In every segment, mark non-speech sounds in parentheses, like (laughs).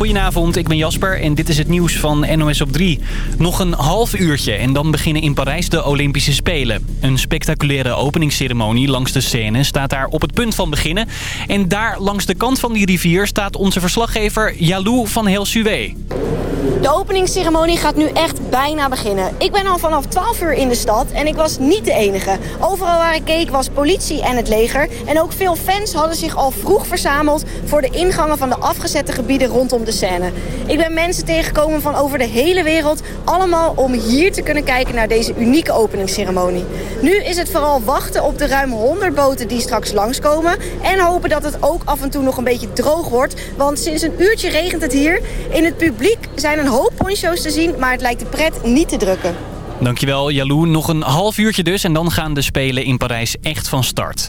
Goedenavond, ik ben Jasper en dit is het nieuws van NOS op 3. Nog een half uurtje en dan beginnen in Parijs de Olympische Spelen. Een spectaculaire openingsceremonie langs de scène staat daar op het punt van beginnen. En daar langs de kant van die rivier staat onze verslaggever Jalou van Helsuwe. De openingsceremonie gaat nu echt bijna beginnen. Ik ben al vanaf 12 uur in de stad en ik was niet de enige. Overal waar ik keek was politie en het leger. En ook veel fans hadden zich al vroeg verzameld voor de ingangen van de afgezette gebieden rondom de scène. Ik ben mensen tegengekomen van over de hele wereld, allemaal om hier te kunnen kijken naar deze unieke openingsceremonie. Nu is het vooral wachten op de ruim 100 boten die straks langskomen en hopen dat het ook af en toe nog een beetje droog wordt, want sinds een uurtje regent het hier. In het publiek zijn een hoop poncho's te zien, maar het lijkt de pret niet te drukken. Dankjewel Jalou. Nog een half uurtje dus en dan gaan de Spelen in Parijs echt van start.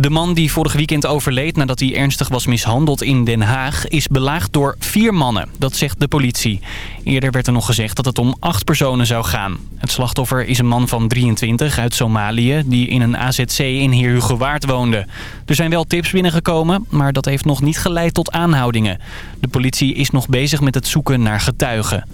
De man die vorig weekend overleed nadat hij ernstig was mishandeld in Den Haag... is belaagd door vier mannen, dat zegt de politie. Eerder werd er nog gezegd dat het om acht personen zou gaan. Het slachtoffer is een man van 23 uit Somalië... die in een AZC in Heerhugowaard woonde. Er zijn wel tips binnengekomen, maar dat heeft nog niet geleid tot aanhoudingen. De politie is nog bezig met het zoeken naar getuigen.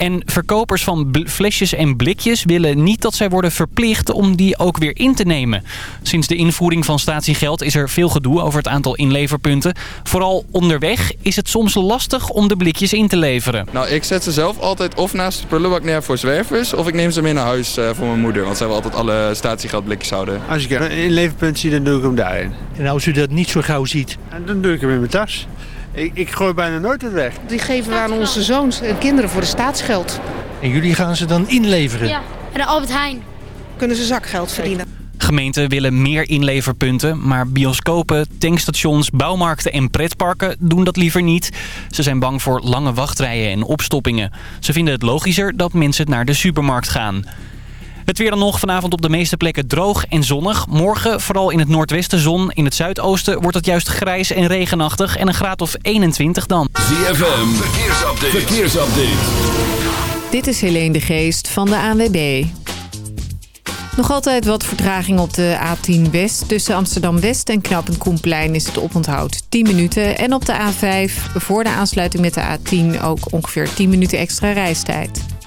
En verkopers van flesjes en blikjes willen niet dat zij worden verplicht om die ook weer in te nemen. Sinds de invoering van statiegeld is er veel gedoe over het aantal inleverpunten. Vooral onderweg is het soms lastig om de blikjes in te leveren. Nou, ik zet ze zelf altijd of naast de prullenbak neer voor zwervers... of ik neem ze mee naar huis uh, voor mijn moeder. Want zij wil altijd alle statiegeldblikjes houden. Als ik een inleverpunt zie, dan doe ik hem daarin. En als u dat niet zo gauw ziet? Dan doe ik hem in mijn tas. Ik, ik gooi bijna nooit het weg. Die geven we aan onze zoons en kinderen voor de staatsgeld. En jullie gaan ze dan inleveren? Ja, en de Albert Heijn. Kunnen ze zakgeld verdienen. Gemeenten willen meer inleverpunten, maar bioscopen, tankstations, bouwmarkten en pretparken doen dat liever niet. Ze zijn bang voor lange wachtrijen en opstoppingen. Ze vinden het logischer dat mensen naar de supermarkt gaan. Het weer dan nog vanavond op de meeste plekken droog en zonnig. Morgen vooral in het noordwesten zon. In het zuidoosten wordt het juist grijs en regenachtig. En een graad of 21 dan. ZFM, verkeersupdate. verkeersupdate. Dit is Helene de Geest van de ANWB. Nog altijd wat vertraging op de A10 West. Tussen Amsterdam-West en Knappend Koenplein is het oponthoud 10 minuten. En op de A5 voor de aansluiting met de A10 ook ongeveer 10 minuten extra reistijd.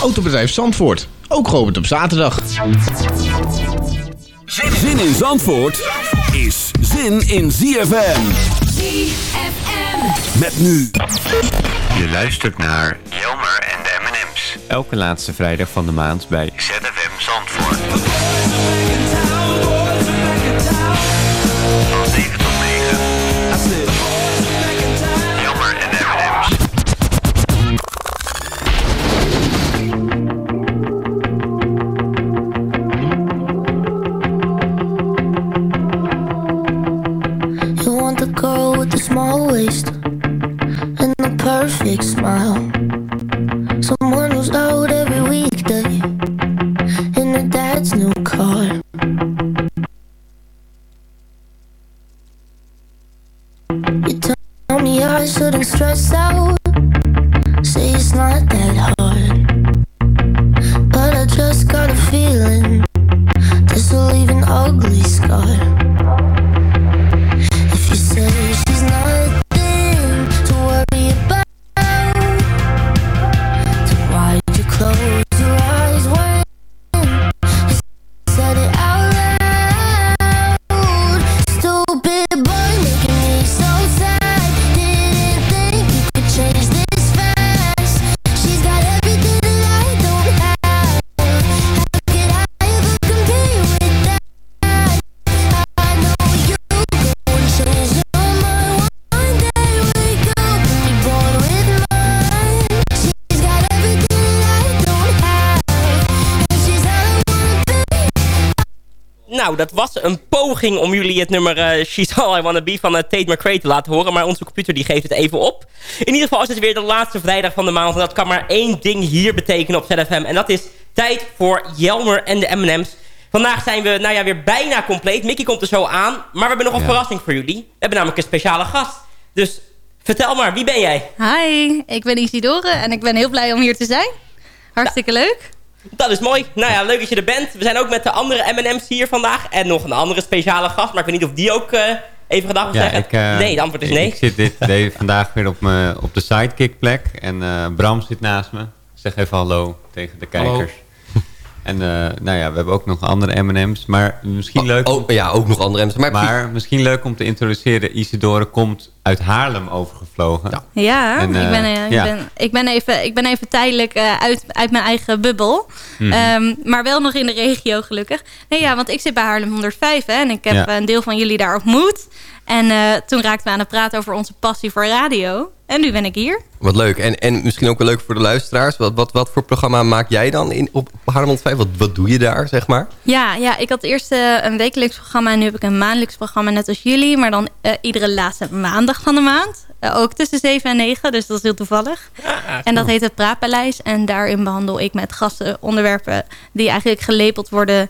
Autobedrijf Zandvoort. Ook geopend op zaterdag. Zin in Zandvoort is zin in ZFM. ZFM. Met nu. Je luistert naar Jelmer en de M&M's. Elke laatste vrijdag van de maand bij ZFM Zandvoort. my waist and a perfect smile. Someone who's out dat was een poging om jullie het nummer eh, She's All I Wanna Be van eh, Tate McRae te laten horen. Maar onze computer die geeft het even op. In ieder geval is het weer de laatste vrijdag van de maand. En dat kan maar één ding hier betekenen op ZFM. En dat is tijd voor Jelmer en de M&M's. Vandaag zijn we nou ja, weer bijna compleet. Mickey komt er zo aan. Maar we hebben nog een verrassing voor jullie. We hebben namelijk een speciale gast. Dus vertel maar, wie ben jij? Hi, ik ben Isidore en ik ben heel blij om hier te zijn. Hartstikke leuk. Dat is mooi. Nou ja, leuk dat je er bent. We zijn ook met de andere M&M's hier vandaag. En nog een andere speciale gast. Maar ik weet niet of die ook uh, even gedag wil zeggen. Ik, uh, nee, het antwoord is nee. Ik zit dit, vandaag weer op, me, op de sidekick plek. En uh, Bram zit naast me. Zeg even hallo tegen de kijkers. Hallo. En uh, nou ja, we hebben ook nog andere M&M's. Maar misschien oh, leuk... Oh, ja, ook nog andere M&M's. Maar, maar misschien leuk om te introduceren. Isidore komt uit Haarlem overgevlogen. Ja, ja, en, uh, ik, ben, uh, ja. Ik, ben, ik, ben even, ik ben even tijdelijk uit, uit mijn eigen bubbel. Mm -hmm. um, maar wel nog in de regio gelukkig. Nee, ja, want ik zit bij Haarlem 105 hè, en ik heb ja. een deel van jullie daar ontmoet. En uh, toen raakten we aan het praten over onze passie voor radio. En nu ben ik hier. Wat leuk. En, en misschien ook wel leuk voor de luisteraars. Wat, wat, wat voor programma maak jij dan in, op Haarlem 105? Wat, wat doe je daar, zeg maar? Ja, ja ik had eerst uh, een wekelijks programma. En nu heb ik een maandelijks programma, net als jullie. Maar dan uh, iedere laatste maandag van de maand. ook tussen 7 en 9, dus dat is heel toevallig. Ja, en dat heet het Praatpaleis. En daarin behandel ik met gasten onderwerpen... die eigenlijk gelepeld worden...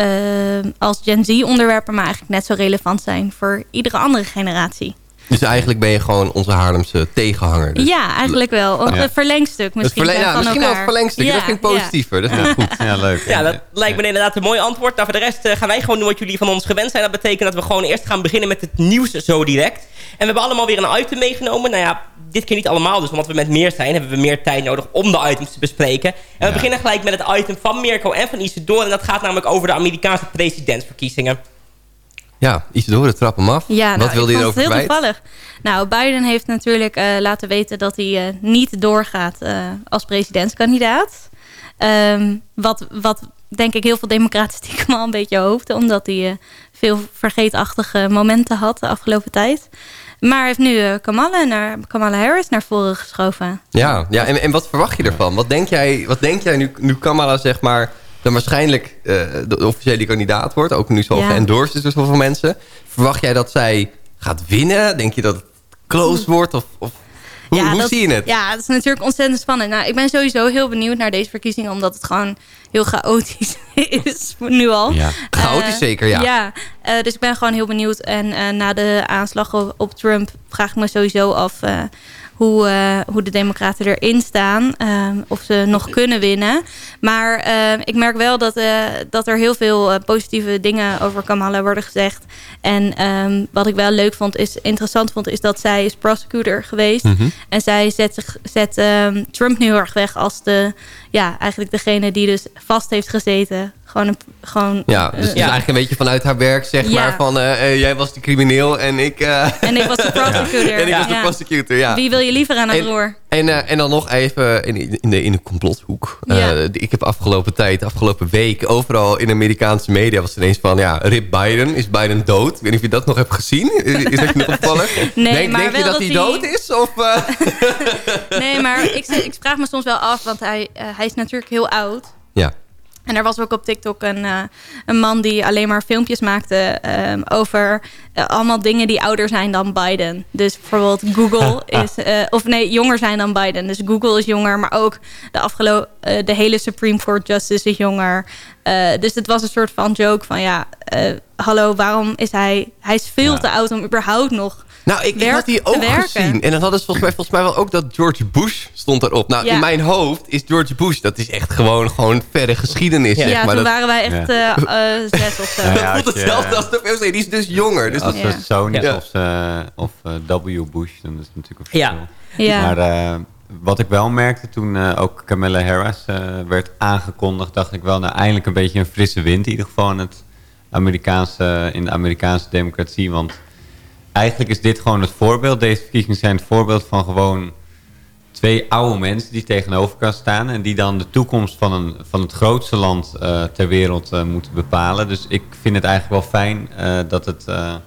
Uh, als Gen Z onderwerpen, maar eigenlijk net zo relevant zijn voor iedere andere generatie. Dus eigenlijk ben je gewoon onze Haarlemse tegenhanger. Dus. Ja, eigenlijk wel. Een ja. verlengstuk misschien. Het verle ja, van misschien elkaar. wel een verlengstuk. Ja, dat vind ik positiever. Dat vind ik goed. Ja, leuk. Ja, dat lijkt me inderdaad een mooi antwoord. Nou, voor de rest uh, gaan wij gewoon doen wat jullie van ons gewend zijn. Dat betekent dat we gewoon eerst gaan beginnen met het nieuws zo direct. En we hebben allemaal weer een item meegenomen. Nou ja, dit keer niet allemaal. Dus omdat we met meer zijn, hebben we meer tijd nodig om de items te bespreken. En we beginnen gelijk met het item van Mirko en van Isidore. En dat gaat namelijk over de Amerikaanse presidentsverkiezingen. Ja, Isidore, trap hem af. Ja, Wat nou, wilde je erover heel kwijt? toevallig. Nou, Biden heeft natuurlijk uh, laten weten dat hij uh, niet doorgaat uh, als presidentskandidaat. Um, wat, wat denk ik heel veel democraten (laughs) stiekem al een beetje hoofden. Omdat hij veel vergeetachtige momenten had de afgelopen tijd. Maar heeft nu Kamala, naar, Kamala Harris naar voren geschoven. Ja, ja en, en wat verwacht je ervan? Wat denk jij, wat denk jij nu, nu Kamala zeg maar dan waarschijnlijk uh, de officiële kandidaat wordt. Ook nu zo ja. geëndorsed is door zoveel mensen. Verwacht jij dat zij gaat winnen? Denk je dat het close wordt? Of, of hoe, ja, hoe dat, zie je het? Ja, dat is natuurlijk ontzettend spannend. Nou, ik ben sowieso heel benieuwd naar deze verkiezingen... omdat het gewoon heel chaotisch (laughs) is nu al. Ja. Chaotisch uh, zeker, ja. Ja, uh, dus ik ben gewoon heel benieuwd. En na de aanslag op, op, Trump vraag ik me sowieso af... Hoe, uh, hoe de democraten erin staan. Uh, of ze nog kunnen winnen. Maar uh, ik merk wel dat, dat er heel veel positieve dingen over Kamala worden gezegd. En um, wat ik wel leuk vond, is interessant vond, is dat zij is prosecutor geweest. Mhm. Mm -hmm. En zij zet, zich, zet um, Trump nu heel erg weg als de, ja, eigenlijk degene die dus vast heeft gezeten. Gewoon een, gewoon, ja, dus, dus ja. eigenlijk een beetje vanuit haar werk, zeg ja. maar, van uh, jij was de crimineel en ik... Uh, (laughs) en ik was de (laughs) prosecutor. en ik was de prosecutor, ja. Wie wil je liever aan het roer? En, en dan nog even in, in, de, in de complothoek. Ik heb afgelopen tijd, afgelopen week, overal in Amerikaanse media was ineens van, ja, Rip Biden, is Biden dood? Ik weet niet of je dat nog hebt gezien. Is dat je nog? (laughs) Nee, denk maar denk je dat, dat hij hij dood is? Of, nee, maar ik, ik vraag me soms wel af, want hij, hij is natuurlijk heel oud. Ja. En er was ook op TikTok een, uh, een man die alleen maar filmpjes maakte um, over uh, allemaal dingen die ouder zijn dan Biden. Dus bijvoorbeeld Google (laughs) is, uh, of nee, jonger zijn dan Biden. Dus Google is jonger, maar ook de afgelopen, de hele Supreme Court Justice is jonger. dus het was een soort van joke van ja, hallo, waarom is hij, hij is veel ja. te oud om überhaupt nog nou, ik, ik had die ook gezien. En dan hadden ze volgens mij, volgens mij wel ook dat George Bush stond erop. Nou, ja. in mijn hoofd is George Bush, dat is echt gewoon, gewoon verre geschiedenis. Ja, zeg maar. toen dat, waren wij echt ja. uh, uh, zes of zo. dat voelt hetzelfde als de POC. Die is dus jonger. Dus als dat, ja. Sony of, uh, of W. Bush, dan is het natuurlijk een verschil. Ja. Maar wat ik wel merkte toen ook Camilla Harris werd aangekondigd... dacht ik wel, nou eindelijk een beetje een frisse wind. In ieder geval in, het Amerikaanse, in de Amerikaanse democratie. Want eigenlijk is dit gewoon het voorbeeld. Deze verkiezingen zijn het voorbeeld van gewoon twee oude mensen die tegenover elkaar staan. En die dan de toekomst van, een, van het grootste land uh, ter wereld uh, moeten bepalen. Dus ik vind het eigenlijk wel fijn uh, dat het... ja,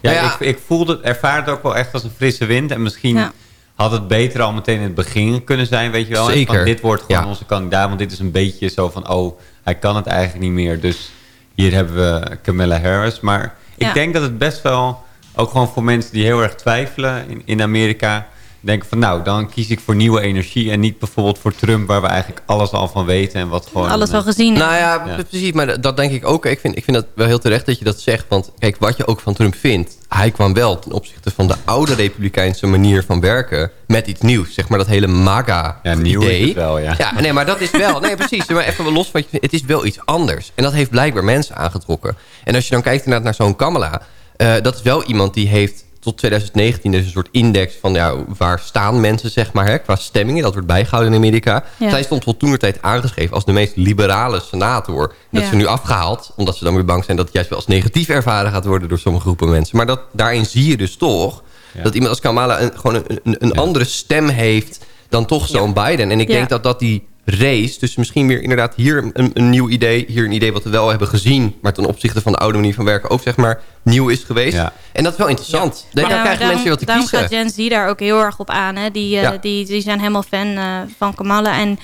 ja, ja. Ik, ik voelde het, ervaar het ook wel echt als een frisse wind. En misschien ja. had het beter al meteen in het begin kunnen zijn, weet je wel. Zeker. Van, dit wordt gewoon onze kandidaat. Want dit is een beetje zo van, oh, hij kan het eigenlijk niet meer. Dus hier hebben we Camilla Harris. Maar ik Ja. denk dat het best wel, ook gewoon voor mensen die heel erg twijfelen in, in Amerika... denken van nou, dan kies ik voor nieuwe energie... en niet bijvoorbeeld voor Trump, waar we eigenlijk alles al van weten... en wat gewoon... Alles al eh, gezien. Nou ja, Ja. precies. Maar dat- denk ik ook. Ik vind, ik vind dat wel heel terecht dat je dat zegt. Want kijk, wat je ook van Trump vindt... hij kwam wel ten opzichte van de oude republikeinse manier van werken... met iets nieuws. Zeg maar dat hele Ja, nieuw is MAGA-idee. het wel, ja. Ja, nee, maar dat is wel... Nee, precies. Maar even wel los van... wat je vindt, Het is wel iets anders. En dat heeft blijkbaar mensen aangetrokken. En als je dan kijkt inderdaad naar zo'n Kamala... eh, dat is wel iemand die heeft tot 2019 dus een soort index van ja, waar staan mensen zeg maar hè, qua stemmingen. Dat wordt bijgehouden in Amerika. Ja. Zij stond tot tijd aangeschreven als de meest liberale senator. Dat Ja. ze nu afgehaald, omdat ze dan weer bang zijn dat het juist wel als negatief ervaren gaat worden door sommige groepen mensen. Maar dat, daarin zie je dus toch dat iemand als Kamala een, gewoon een, een, een andere stem heeft dan toch zo'n Biden. En ik Ja. denk dat dat die race, dus misschien weer inderdaad hier een, een nieuw idee, hier een idee wat we wel hebben gezien, maar ten opzichte van de oude manier van werken ook zeg maar nieuw is geweest. Ja. En dat is wel interessant. Ja, maar krijgen daarom- mensen wat te daarom kiezen. gaat Gen Z daar ook heel erg op aan. Hè? Die, eh, Ja. die, die zijn helemaal fan eh, van Kamala. En,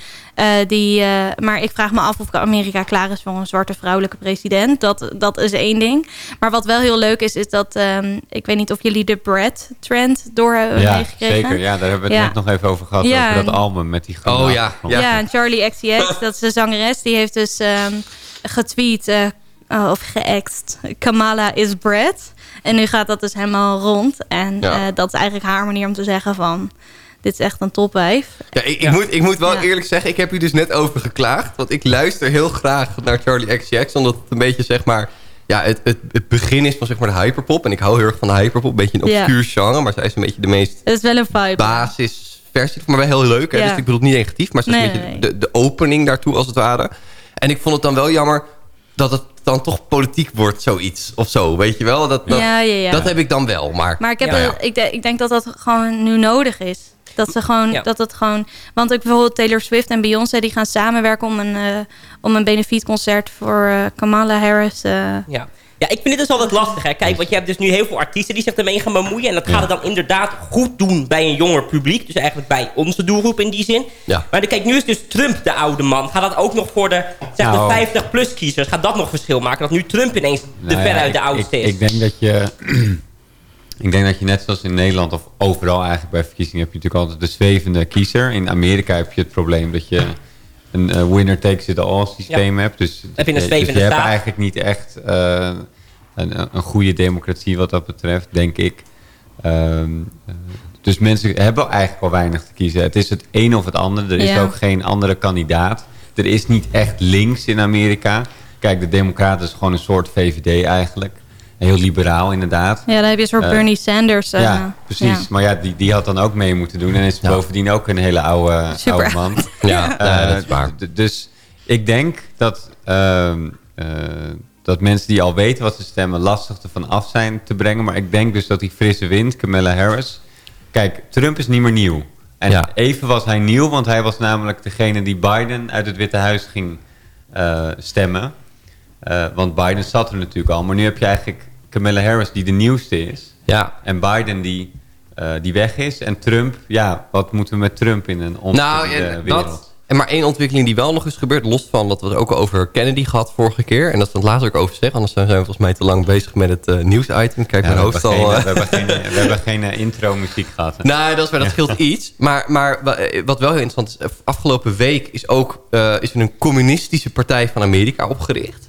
die, eh, maar ik vraag me af of Amerika klaar is voor een zwarte vrouwelijke president. Dat, dat is één ding. Maar wat wel heel leuk is, is dat... ehm, ik weet niet of jullie de Brad-trend door hebben ja, meegekregen. zeker. Ja, daar hebben we het Ja. net nog even over gehad. Ja, over dat album met die Oh, groene ja. Ja, en Charlie XCX, (laughs) dat is de zangeres, die heeft dus ehm, getweet eh, oh, of geëxt. Kamala is Brad. En nu gaat dat dus helemaal rond. En Ja. eh, dat is eigenlijk haar manier om te zeggen van... Dit is echt een topwijf. Ja, ik, ik Moet, ik moet wel Ja. eerlijk zeggen, ik heb u dus net over geklaagd. Want ik luister heel graag naar Charlie XCX. Omdat het een beetje zeg maar... Ja, het, het, het begin is van zeg maar de hyperpop. En ik hou heel erg van de hyperpop. Een beetje een Ja. obscuur genre. Maar zij is een beetje de meest Het is wel een vibe. basisversie. Maar wel heel leuk. Hè? Ja. Dus ik bedoel het niet negatief. Maar ze is een beetje nee. de, de opening daartoe als het ware. En ik vond het dan wel jammer dat het dan toch politiek wordt, zoiets. Of zo, weet je wel? Dat, dat, Ja, ja, ja. dat heb ik dan wel. Maar, Maar ik, heb ja, ja. ik, de- ik denk dat dat gewoon nu nodig is. Dat ze gewoon, Ja. dat het gewoon... Want ik bijvoorbeeld Taylor Swift en Beyoncé... die gaan samenwerken om een, eh om een benefietconcert... voor eh, Kamala Harris. eh, Ja. ja, ik vind dit dus altijd lastig. Hè. Kijk, want je hebt dus nu heel veel artiesten die zich ermee gaan bemoeien. En dat gaat het dan inderdaad goed doen bij een jonger publiek. Dus eigenlijk bij onze doelgroep in die zin. Ja. Maar kijk, nu is dus Trump de oude man. Gaat dat ook nog voor de, zeg, Nou. de 50-plus kiezers? Gaat dat nog verschil maken? Dat nu Trump ineens de Nou ja, veruit de ik- oudste ik, is? Ik denk dat je... ik denk dat je net zoals in Nederland of overal eigenlijk bij verkiezingen... heb je natuurlijk altijd de zwevende kiezer. In Amerika heb je het probleem dat je een eh, winner takes it all systeem Ja. hebt. Dus, Heb je een dus je hebt eigenlijk niet echt eh, een, een goede democratie wat dat betreft, denk ik. Ehm, eh, dus mensen hebben eigenlijk al weinig te kiezen. Het is het een of het ander. Er is Ja. ook geen andere kandidaat. Er is niet echt links in Amerika. Kijk, de Democraten is gewoon een soort VVD eigenlijk. Heel liberaal inderdaad. ja, dan heb je een soort Eh, Bernie Sanders. eh, ja, precies. ja. Maar ja, die, die had dan ook mee moeten doen. En is bovendien ook een hele oude, oude man. (laughs) Ja, Eh, ja, dat is waar. Dus ik denk dat, ehm, eh, dat mensen die al weten wat ze stemmen... lastig ervan af zijn te brengen. Maar ik denk dus dat die frisse wind, Kamala Harris... Kijk, Trump is niet meer nieuw. En Ja. even was hij nieuw, want hij was namelijk degene die Biden uit het Witte Huis ging eh, stemmen. Eh, want Biden zat er natuurlijk al. Maar nu heb je eigenlijk Kamala Harris die de nieuwste is. Ja. En Biden die, eh, die weg is. En Trump, ja, wat moeten we met Trump in een Nou, onverdeelde ja, wereld? dat, en maar één ontwikkeling die wel nog is gebeurd... los van dat we het ook over Kennedy gehad vorige keer... en dat is het later ook over zeggen... anders zijn we volgens mij te lang bezig met het eh, nieuwsitem. Kijk, Ja, mijn hoofd al... geen, we hebben geen, we hebben geen intro muziek gehad. hè? (laughs) Nee, dat, is, dat scheelt (laughs) iets. Maar, maar wa- wat wel heel interessant is... afgelopen week is, ook, is er een communistische partij van Amerika opgericht.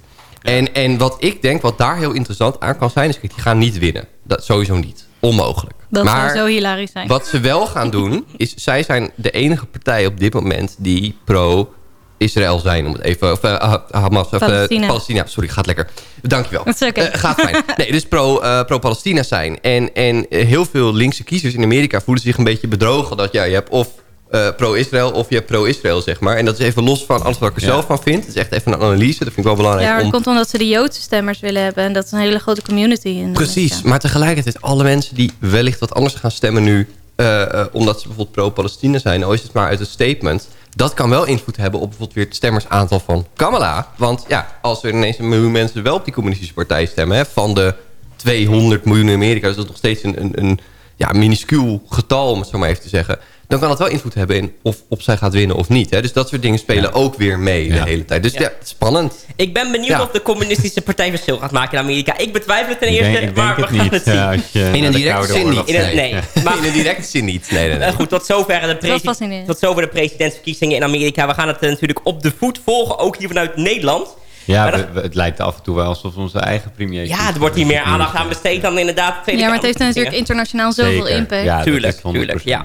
En, en wat ik denk, wat daar heel interessant aan kan zijn... is kijk, die gaan niet winnen. Dat sowieso niet. Onmogelijk. Dat maar zou zo hilarisch zijn. wat ze wel gaan doen... is zij zijn de enige partij op dit moment... die pro-Israël zijn. Om het even... Of, eh, Ha- Hamas. Of, eh, Palestina. Palestina. Sorry, gaat lekker. Dankjewel. Dat is oké. Eh, gaat fijn. (laughs) Nee, dus pro, pro-Palestina zijn. En, en heel veel linkse kiezers in Amerika voelen zich een beetje bedrogen. Dat ja, je hebt of eh, pro-Israël of je hebt pro-Israël, zeg maar. En dat is even los van alles wat ik er Ja. zelf van vind. Het is echt even een analyse. Dat vind ik wel belangrijk. Ja, maar dat om... komt omdat ze de Joodse stemmers willen hebben. En dat is een hele grote community. In Precies, Amerika. maar tegelijkertijd alle mensen die wellicht wat anders gaan stemmen nu... eh, eh, omdat ze bijvoorbeeld pro-Palestina zijn, al is het maar uit een statement... dat kan wel invloed hebben op bijvoorbeeld weer het stemmersaantal van Kamala. Want ja, als er ineens een miljoen mensen wel op die communistische partij stemmen... Hè, van de 200 miljoen in Amerika, dus dat is nog steeds een, een, een ja, minuscuul getal, om het zo maar even te zeggen... dan kan het wel invloed hebben in of, of zij gaat winnen of niet. Hè? Dus dat soort dingen spelen ook weer mee de hele tijd. Dus ja, spannend. Ik ben benieuwd Ja. of de communistische partij verschil gaat maken in Amerika. Ik betwijfel het ten Ik denk- eerste, ik maar we het gaan niet, het zien. ja, als je In een directe zin niet. In een- nee. In een directe zin niet. Nee, nee, nee. Eh, goed, tot zover, de tot zover de presidentsverkiezingen in Amerika. We gaan het eh, natuurlijk op de voet volgen, ook hier vanuit Nederland. Ja, Maar we- we- het lijkt af en toe wel alsof onze eigen premier... Ja, er wordt hier meer aandacht aan besteed dan inderdaad de Tweede Ja, maar het heeft natuurlijk internationaal zoveel Zeker. impact. Ja, Tuurlijk, is 100%. tuurlijk. Ja.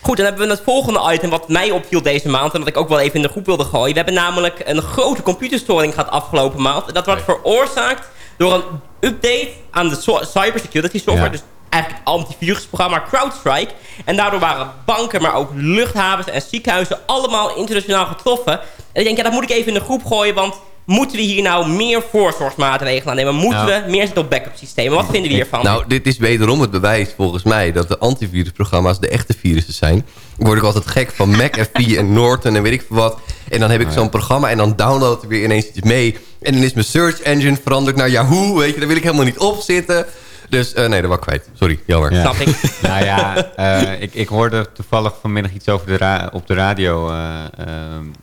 Goed, dan hebben we het volgende item wat mij opviel deze maand... en dat ik ook wel even in de groep wilde gooien. We hebben namelijk een grote computerstoring gehad afgelopen maand. Dat wordt veroorzaakt door een update aan de so- cybersecurity software... Ja. Dus eigenlijk het antivirusprogramma CrowdStrike. En daardoor waren banken, maar ook luchthavens en ziekenhuizen... allemaal internationaal getroffen. En ik denk, ja, dat moet ik even in de groep gooien... want moeten we hier nou meer voorzorgsmaatregelen aan nemen? Moeten Nou. we meer zitten op backup systemen? Wat vinden we hiervan? Nou, dit is wederom het bewijs volgens mij... dat de antivirusprogramma's de echte virussen zijn. Ik word ook altijd gek van McAfee en Norton en weet ik veel wat. En dan heb ik zo'n programma en dan download ik weer ineens iets mee. En dan is mijn search engine veranderd naar Yahoo. Weet je, daar wil ik helemaal niet op zitten. Dus eh, nee, dat was ik kwijt. Sorry, jammer. Ja. Snap ik. (laughs) Nou ja, eh, ik, ik hoorde toevallig vanmiddag iets over de op de radio eh,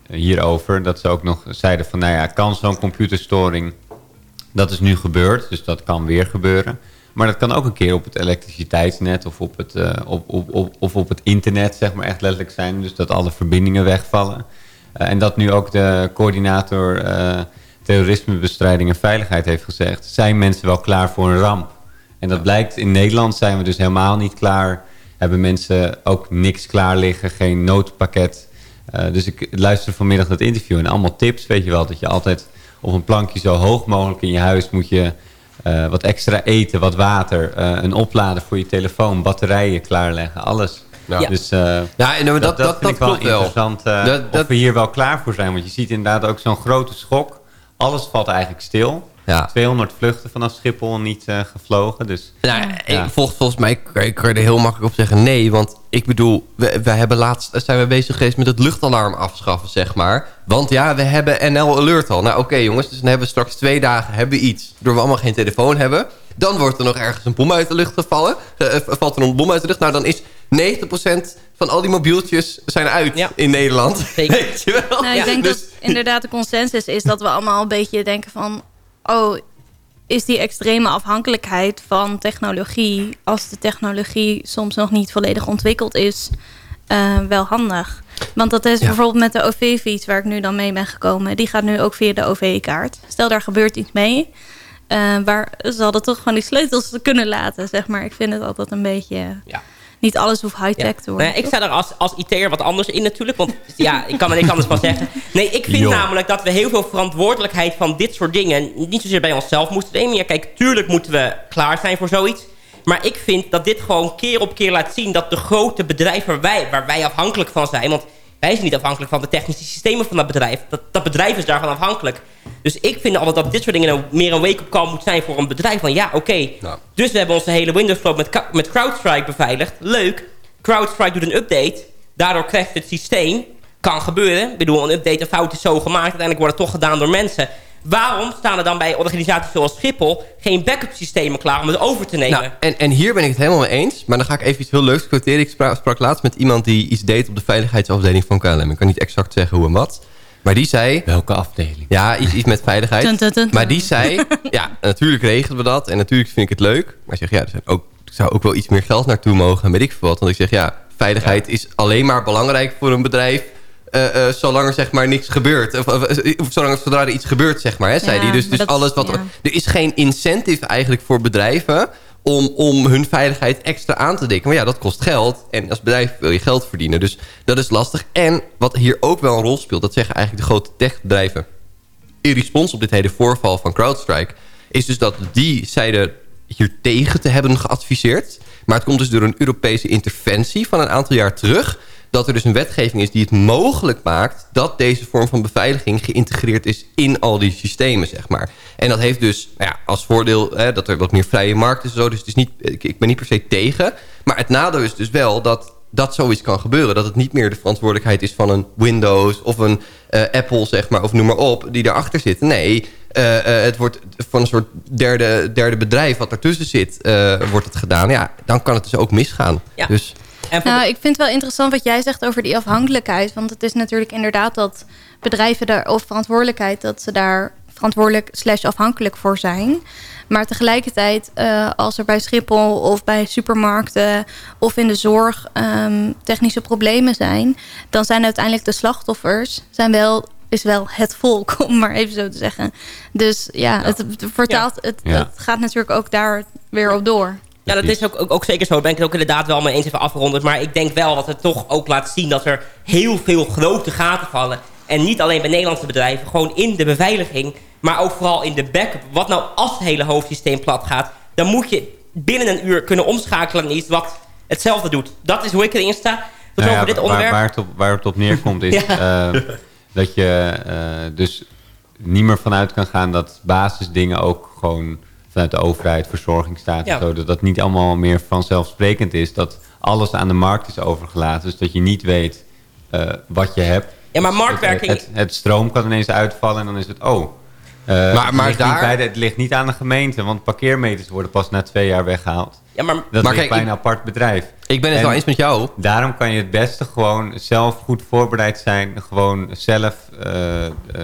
hierover. Dat ze ook nog zeiden van, nou ja, kan zo'n computerstoring... Dat is nu gebeurd, dus dat kan weer gebeuren. Maar dat kan ook een keer op het elektriciteitsnet of op het, op, op, op, of op het internet, zeg maar, echt letterlijk zijn. Dus dat alle verbindingen wegvallen. Eh, en dat nu ook de coördinator eh, terrorismebestrijding en veiligheid heeft gezegd... zijn mensen wel klaar voor een ramp? En dat blijkt, in Nederland zijn we dus helemaal niet klaar. Hebben mensen ook niks klaar liggen, geen noodpakket. Eh, dus ik luister vanmiddag dat interview en allemaal tips, weet je wel. Dat je altijd op een plankje zo hoog mogelijk in je huis moet je... eh, wat extra eten, wat water, eh, een oplader voor je telefoon, batterijen klaarleggen, alles. Ja. Dus eh, Ja, en dat, dat, dat, vind ik wel klopt wel. interessant eh, Dat- of dat- we hier wel klaar voor zijn. Want je ziet inderdaad ook zo'n grote schok. Alles valt eigenlijk stil. Ja. 200 vluchten vanaf Schiphol niet eh, gevlogen. Dus, Nou, Ja. ik, volgens, volgens mij kan je, kan je er heel makkelijk op zeggen nee. Want ik bedoel, we, we hebben laatst zijn we bezig geweest met het luchtalarm afschaffen, zeg maar. Want ja, we hebben NL Alert al. Nou oké jongens, dus dan hebben we straks twee dagen hebben we iets. Door we allemaal geen telefoon hebben. Dan wordt er nog ergens een bom uit de lucht gevallen. Eh, eh, valt er een bom uit de lucht. Nou, dan is 90% van al die mobieltjes zijn uit in Nederland. (laughs) Weet je wel? Nou, ik denk Dus- dat inderdaad de consensus is dat we allemaal een beetje denken van... oh, is die extreme afhankelijkheid van technologie... als de technologie soms nog niet volledig ontwikkeld is... eh, wel handig. Want dat is Ja. bijvoorbeeld met de OV-fiets waar ik nu dan mee ben gekomen. Die gaat nu ook via de OV-kaart. Stel, daar gebeurt iets mee. eh, waar ze hadden toch gewoon die sleutels kunnen laten, zeg maar. Ik vind het altijd een beetje... Niet alles hoeft high-tech te worden. Nou ja, ik sta er als, als IT'er wat anders in natuurlijk. Want ja, ik kan er niks anders van zeggen. Nee, ik vind namelijk dat we heel veel verantwoordelijkheid van dit soort dingen... niet zozeer bij onszelf moeten nemen. Ja, kijk, tuurlijk moeten we klaar zijn voor zoiets. Maar ik vind dat dit gewoon keer op keer laat zien... dat de grote bedrijven waar wij, waar wij afhankelijk van zijn... want wij zijn niet afhankelijk van de technische systemen van dat bedrijf. Dat, dat bedrijf is daarvan afhankelijk. Dus ik vind altijd dat dit soort dingen... nou meer een wake-up call moet zijn voor een bedrijf. Van ja, oké, dus we hebben onze hele Windows Phone met, met CrowdStrike beveiligd. Leuk. CrowdStrike doet een update. Daardoor krijgt het systeem. Kan gebeuren. Ik bedoel, een update, een fout is zo gemaakt. Uiteindelijk wordt het toch gedaan door mensen. Waarom staan er dan bij organisaties zoals Schiphol... geen backup systemen klaar om het over te nemen? Nou, en, en hier ben ik het helemaal mee eens. Maar dan ga ik even iets heel leuks quoteren. Ik sprak, sprak laatst met iemand die iets deed op de veiligheidsafdeling van KLM. Ik kan niet exact zeggen hoe en wat. Maar die zei... Welke afdeling? Ja, iets, iets met veiligheid. Dun, dun, dun, dun. Maar die zei... (laughs) Ja, natuurlijk regelen we dat. En natuurlijk vind ik het leuk. Maar ik zeg, ja, er, zijn ook, er zou ook wel iets meer geld naartoe mogen. En weet ik veel wat. Want ik zeg, ja, veiligheid is alleen maar belangrijk voor een bedrijf... eh, eh, zolang er zeg maar niks gebeurt. Of, of, of zolang zodra er iets gebeurt, zeg maar. Hè, zei Ja, die. Dus, dus dat- alles wat... ja. Er is geen incentive eigenlijk voor bedrijven... Om, om hun veiligheid extra aan te dikken. Maar ja, dat kost geld. En als bedrijf wil je geld verdienen. Dus dat is lastig. En wat hier ook wel een rol speelt... dat zeggen eigenlijk de grote techbedrijven... in respons op dit hele voorval van CrowdStrike... is dus dat die zeiden hier tegen te hebben geadviseerd. Maar het komt dus door een Europese interventie van een aantal jaar terug... dat er dus een wetgeving is die het mogelijk maakt... dat deze vorm van beveiliging geïntegreerd is in al die systemen, zeg maar. En dat heeft dus nou ja, als voordeel hè, dat er wat meer vrije markt is en zo. Dus het is niet, ik, ik ben niet per se tegen. Maar het nadeel is dus wel dat dat zoiets kan gebeuren. Dat het niet meer de verantwoordelijkheid is van een Windows of een eh, Apple, zeg maar, of noem maar op, die daarachter zitten. Nee, eh, eh, het wordt van een soort derde, derde bedrijf wat ertussen zit, wordt het gedaan. Ja, dan kan het dus ook misgaan. Ja. Dus En Nou, ik vind het wel interessant wat jij zegt over die afhankelijkheid. Want het is natuurlijk inderdaad dat bedrijven daar, of verantwoordelijkheid, dat ze daar verantwoordelijk slash afhankelijk voor zijn. Maar tegelijkertijd, eh, als er bij Schiphol of bij supermarkten of in de zorg ehm, technische problemen zijn, dan zijn uiteindelijk de slachtoffers zijn wel, is wel het volk, (laughs) om maar even zo te zeggen. Dus ja, het, het vertaalt, Het, Ja. het gaat natuurlijk ook daar weer op door. Ja, dat is ook, ook, ook zeker zo. Daar ben ik het ook inderdaad wel mee eens even afgerond. Maar ik denk wel dat het toch ook laat zien dat er heel veel grote gaten vallen. En niet alleen bij Nederlandse bedrijven, gewoon in de beveiliging. Maar ook vooral in de backup. Wat nou als het hele hoofdsysteem plat gaat, dan moet je binnen een uur kunnen omschakelen naar iets wat hetzelfde doet. Dat is hoe ik erin sta. Nou ja, dit waar- onderwerp. Waar, het op, waar het op neerkomt is (laughs) Ja. eh, dat je eh, dus niet meer vanuit kan gaan dat basisdingen ook gewoon vanuit de overheid, verzorging staat. Ja. En zo, dat dat niet allemaal meer vanzelfsprekend is. Dat alles aan de markt is overgelaten. Dus dat je niet weet eh, wat je hebt. Ja, maar Dus marktwerking- Het, het, het stroom kan ineens uitvallen en dan is het, oh... eh, Maar- het maar ligt daar- niet bij de- het ligt niet aan de gemeente, want parkeermeters worden pas na twee jaar weggehaald. Ja, maar, Dat Maar ligt kijk, bij ik- een apart bedrijf. Ik ben het En wel eens met jou. Daarom kan je het beste gewoon zelf goed voorbereid zijn. Gewoon zelf eh,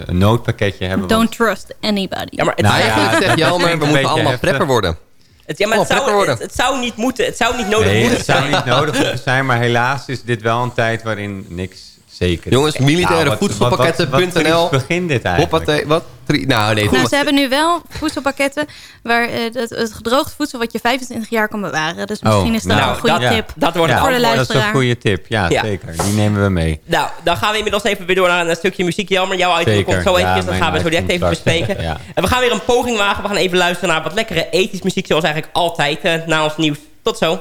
een noodpakketje hebben. Don't trust anybody. Ja, maar het Nou is ja, Eigenlijk zegt Jelmer, klinkt we moeten allemaal heftig. prepper worden. Het, ja, maar het, Oh, zou, prepper worden. het, het zou niet moeten, het zou niet nodig Nee, moeten het zou zijn. niet nodig moeten zijn. Maar helaas is dit wel een tijd waarin niks zeker. Jongens, militaire Nou, wat- wat- voedselpakketten.nl. Wat, wat begin dit eigenlijk? Hoppatee, wat? Nou, nee, Nou, ze hebben nu wel voedselpakketten waar eh, het, het gedroogd voedsel wat je 25 jaar kan bewaren. Dus misschien is dat nou, een goede dat- tip dat wordt voor de Dat is een luisteraar. goede tip. Ja, Ja. zeker. Die nemen we mee. Nou, dan gaan we inmiddels even weer door naar een stukje muziek. Jelmer, jouw item komt zo Ja, eventjes. dat gaan we zo direct even bespreken. Ja. En we gaan weer een poging wagen. We gaan even luisteren naar wat lekkere ethisch muziek. Zoals eigenlijk altijd eh, na ons nieuws. Tot zo.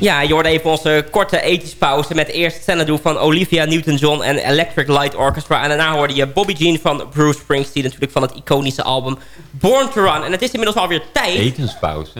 Ja, je hoorde even onze korte ethisch pauze met eerst Xanadu van Olivia Newton-John en Electric Light Orchestra. En daarna hoorde je Bobby Jean van Bruce Springsteen, natuurlijk van het iconische album Born to Run. En het is inmiddels alweer tijd. Etenspauze?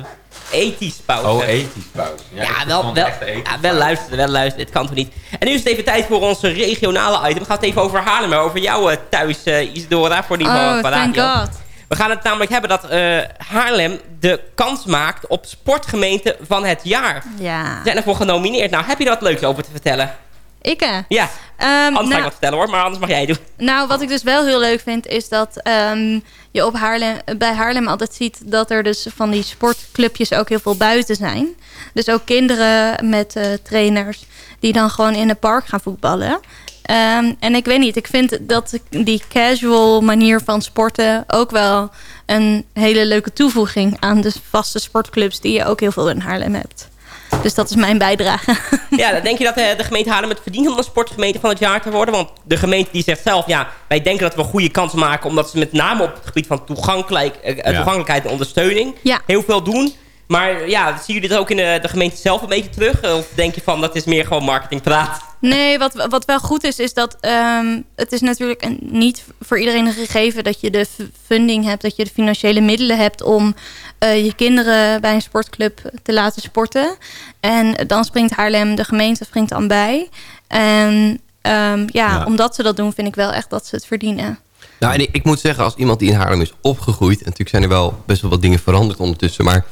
Ethisch pauze. Oh, ethisch pauze. Ja, wel, wel, ja, wel luisteren, wel luisteren. Dit kan toch niet. En nu is het even tijd voor onze regionale item. We gaan het even over Haarlem, over jou eh, thuis, eh, Isidora, voor die van, Oh, van thank radio. God. We gaan het namelijk hebben dat eh, Haarlem de kans maakt op sportgemeente van het jaar. Ja. Zijn ervoor genomineerd. Nou, heb je er wat leuks over te vertellen? Ik hè? Ja, Ehm, anders ga ik nou- wat vertellen hoor, maar anders mag jij doen. Nou, wat ik dus wel heel leuk vind, is dat ehm, je op Haarlem, bij Haarlem altijd ziet dat er dus van die sportclubjes ook heel veel buiten zijn. Dus ook kinderen met eh, trainers die dan gewoon in het park gaan voetballen. Ehm, en ik weet niet, ik vind dat die casual manier van sporten ook wel een hele leuke toevoeging aan de vaste sportclubs die je ook heel veel in Haarlem hebt. Dus dat is mijn bijdrage. Ja, dan denk je dat eh, de gemeente Haarlem het verdient om een sportgemeente van het jaar te worden? Want de gemeente die zegt zelf, ja, wij denken dat we een goede kans maken... omdat ze met name op het gebied van toegankelijk, eh, Ja. toegankelijkheid en ondersteuning Ja. heel veel doen. Maar ja, zien jullie dit ook in de, de gemeente zelf een beetje terug? Of denk je van, dat is meer gewoon marketingpraat? Nee, wat, wat wel goed is, is dat ehm, het is natuurlijk een, niet voor iedereen een gegeven dat je de funding hebt, dat je de financiële middelen hebt om eh, je kinderen bij een sportclub te laten sporten. En dan springt Haarlem, de gemeente springt dan bij. En ehm, ja, Ja. omdat ze dat doen, vind ik wel echt dat ze het verdienen. Nou, en ik, ik moet zeggen, als iemand die in Haarlem is opgegroeid... en natuurlijk zijn er wel best wel wat dingen veranderd ondertussen... maar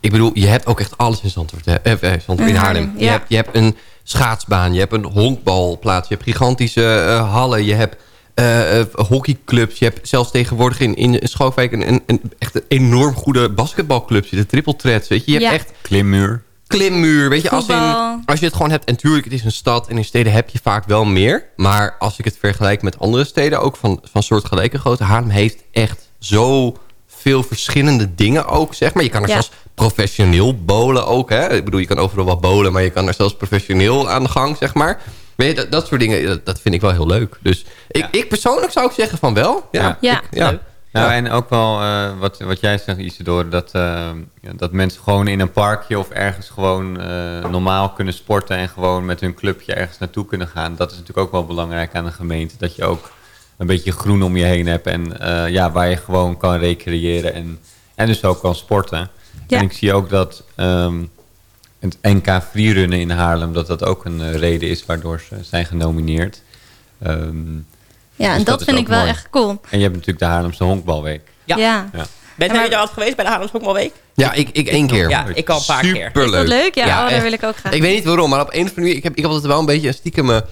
ik bedoel, je hebt ook echt alles in Zandvoort, hè, eh, eh, Zandvoort in In Haarlem. Je, hebt, je hebt een schaatsbaan, je hebt een honkbalplaats... je hebt gigantische eh, hallen, je hebt eh, eh, hockeyclubs... je hebt zelfs tegenwoordig in, in Schoofwijk een, een, een echt een enorm goede basketbalclubje... de Triple Threads, weet je. Je hebt echt Klimmuur. klimmuur. Weet je, als, in, als je het gewoon hebt. En tuurlijk, het is een stad. En in steden heb je vaak wel meer. Maar als ik het vergelijk met andere steden, ook van, van soortgelijke grootte. Haarlem heeft echt zo veel verschillende dingen ook, zeg maar. Je kan er Ja. zelfs professioneel bowlen ook, hè. Ik bedoel, je kan overal wel bowlen, maar je kan er zelfs professioneel aan de gang, zeg maar. Weet je, dat, dat soort dingen, dat, dat vind ik wel heel leuk. Dus ik, ik persoonlijk zou ik zeggen van wel. Ja. Ja. Ik- ja. Nou, en ook wel eh, wat, wat jij zegt, Isidore, dat, eh, dat mensen gewoon in een parkje of ergens gewoon eh, normaal kunnen sporten en gewoon met hun clubje ergens naartoe kunnen gaan. Dat is natuurlijk ook wel belangrijk aan de gemeente, dat je ook een beetje groen om je heen hebt en eh, ja, waar je gewoon kan recreëren en, en dus ook kan sporten. Ja. En ik zie ook dat ehm, het NK freerunnen in Haarlem, dat dat ook een eh, reden is waardoor ze zijn genomineerd. Ehm, Ja, en dus dat is vind ik wel mooi. echt cool. En je hebt natuurlijk de Haarlemse honkbalweek. Ja. Ja. Ja. Bent maar- jullie er altijd geweest bij de Haarlems Honkbalweek? Ja, ik, ik één keer. Ja, ik al een paar keer. Superleuk. Is dat leuk? Ja, oh, daar wil ik ook graag. Ik weet niet waarom, maar op een of andere manier... Ik heb, ik heb altijd wel een beetje een stiekeme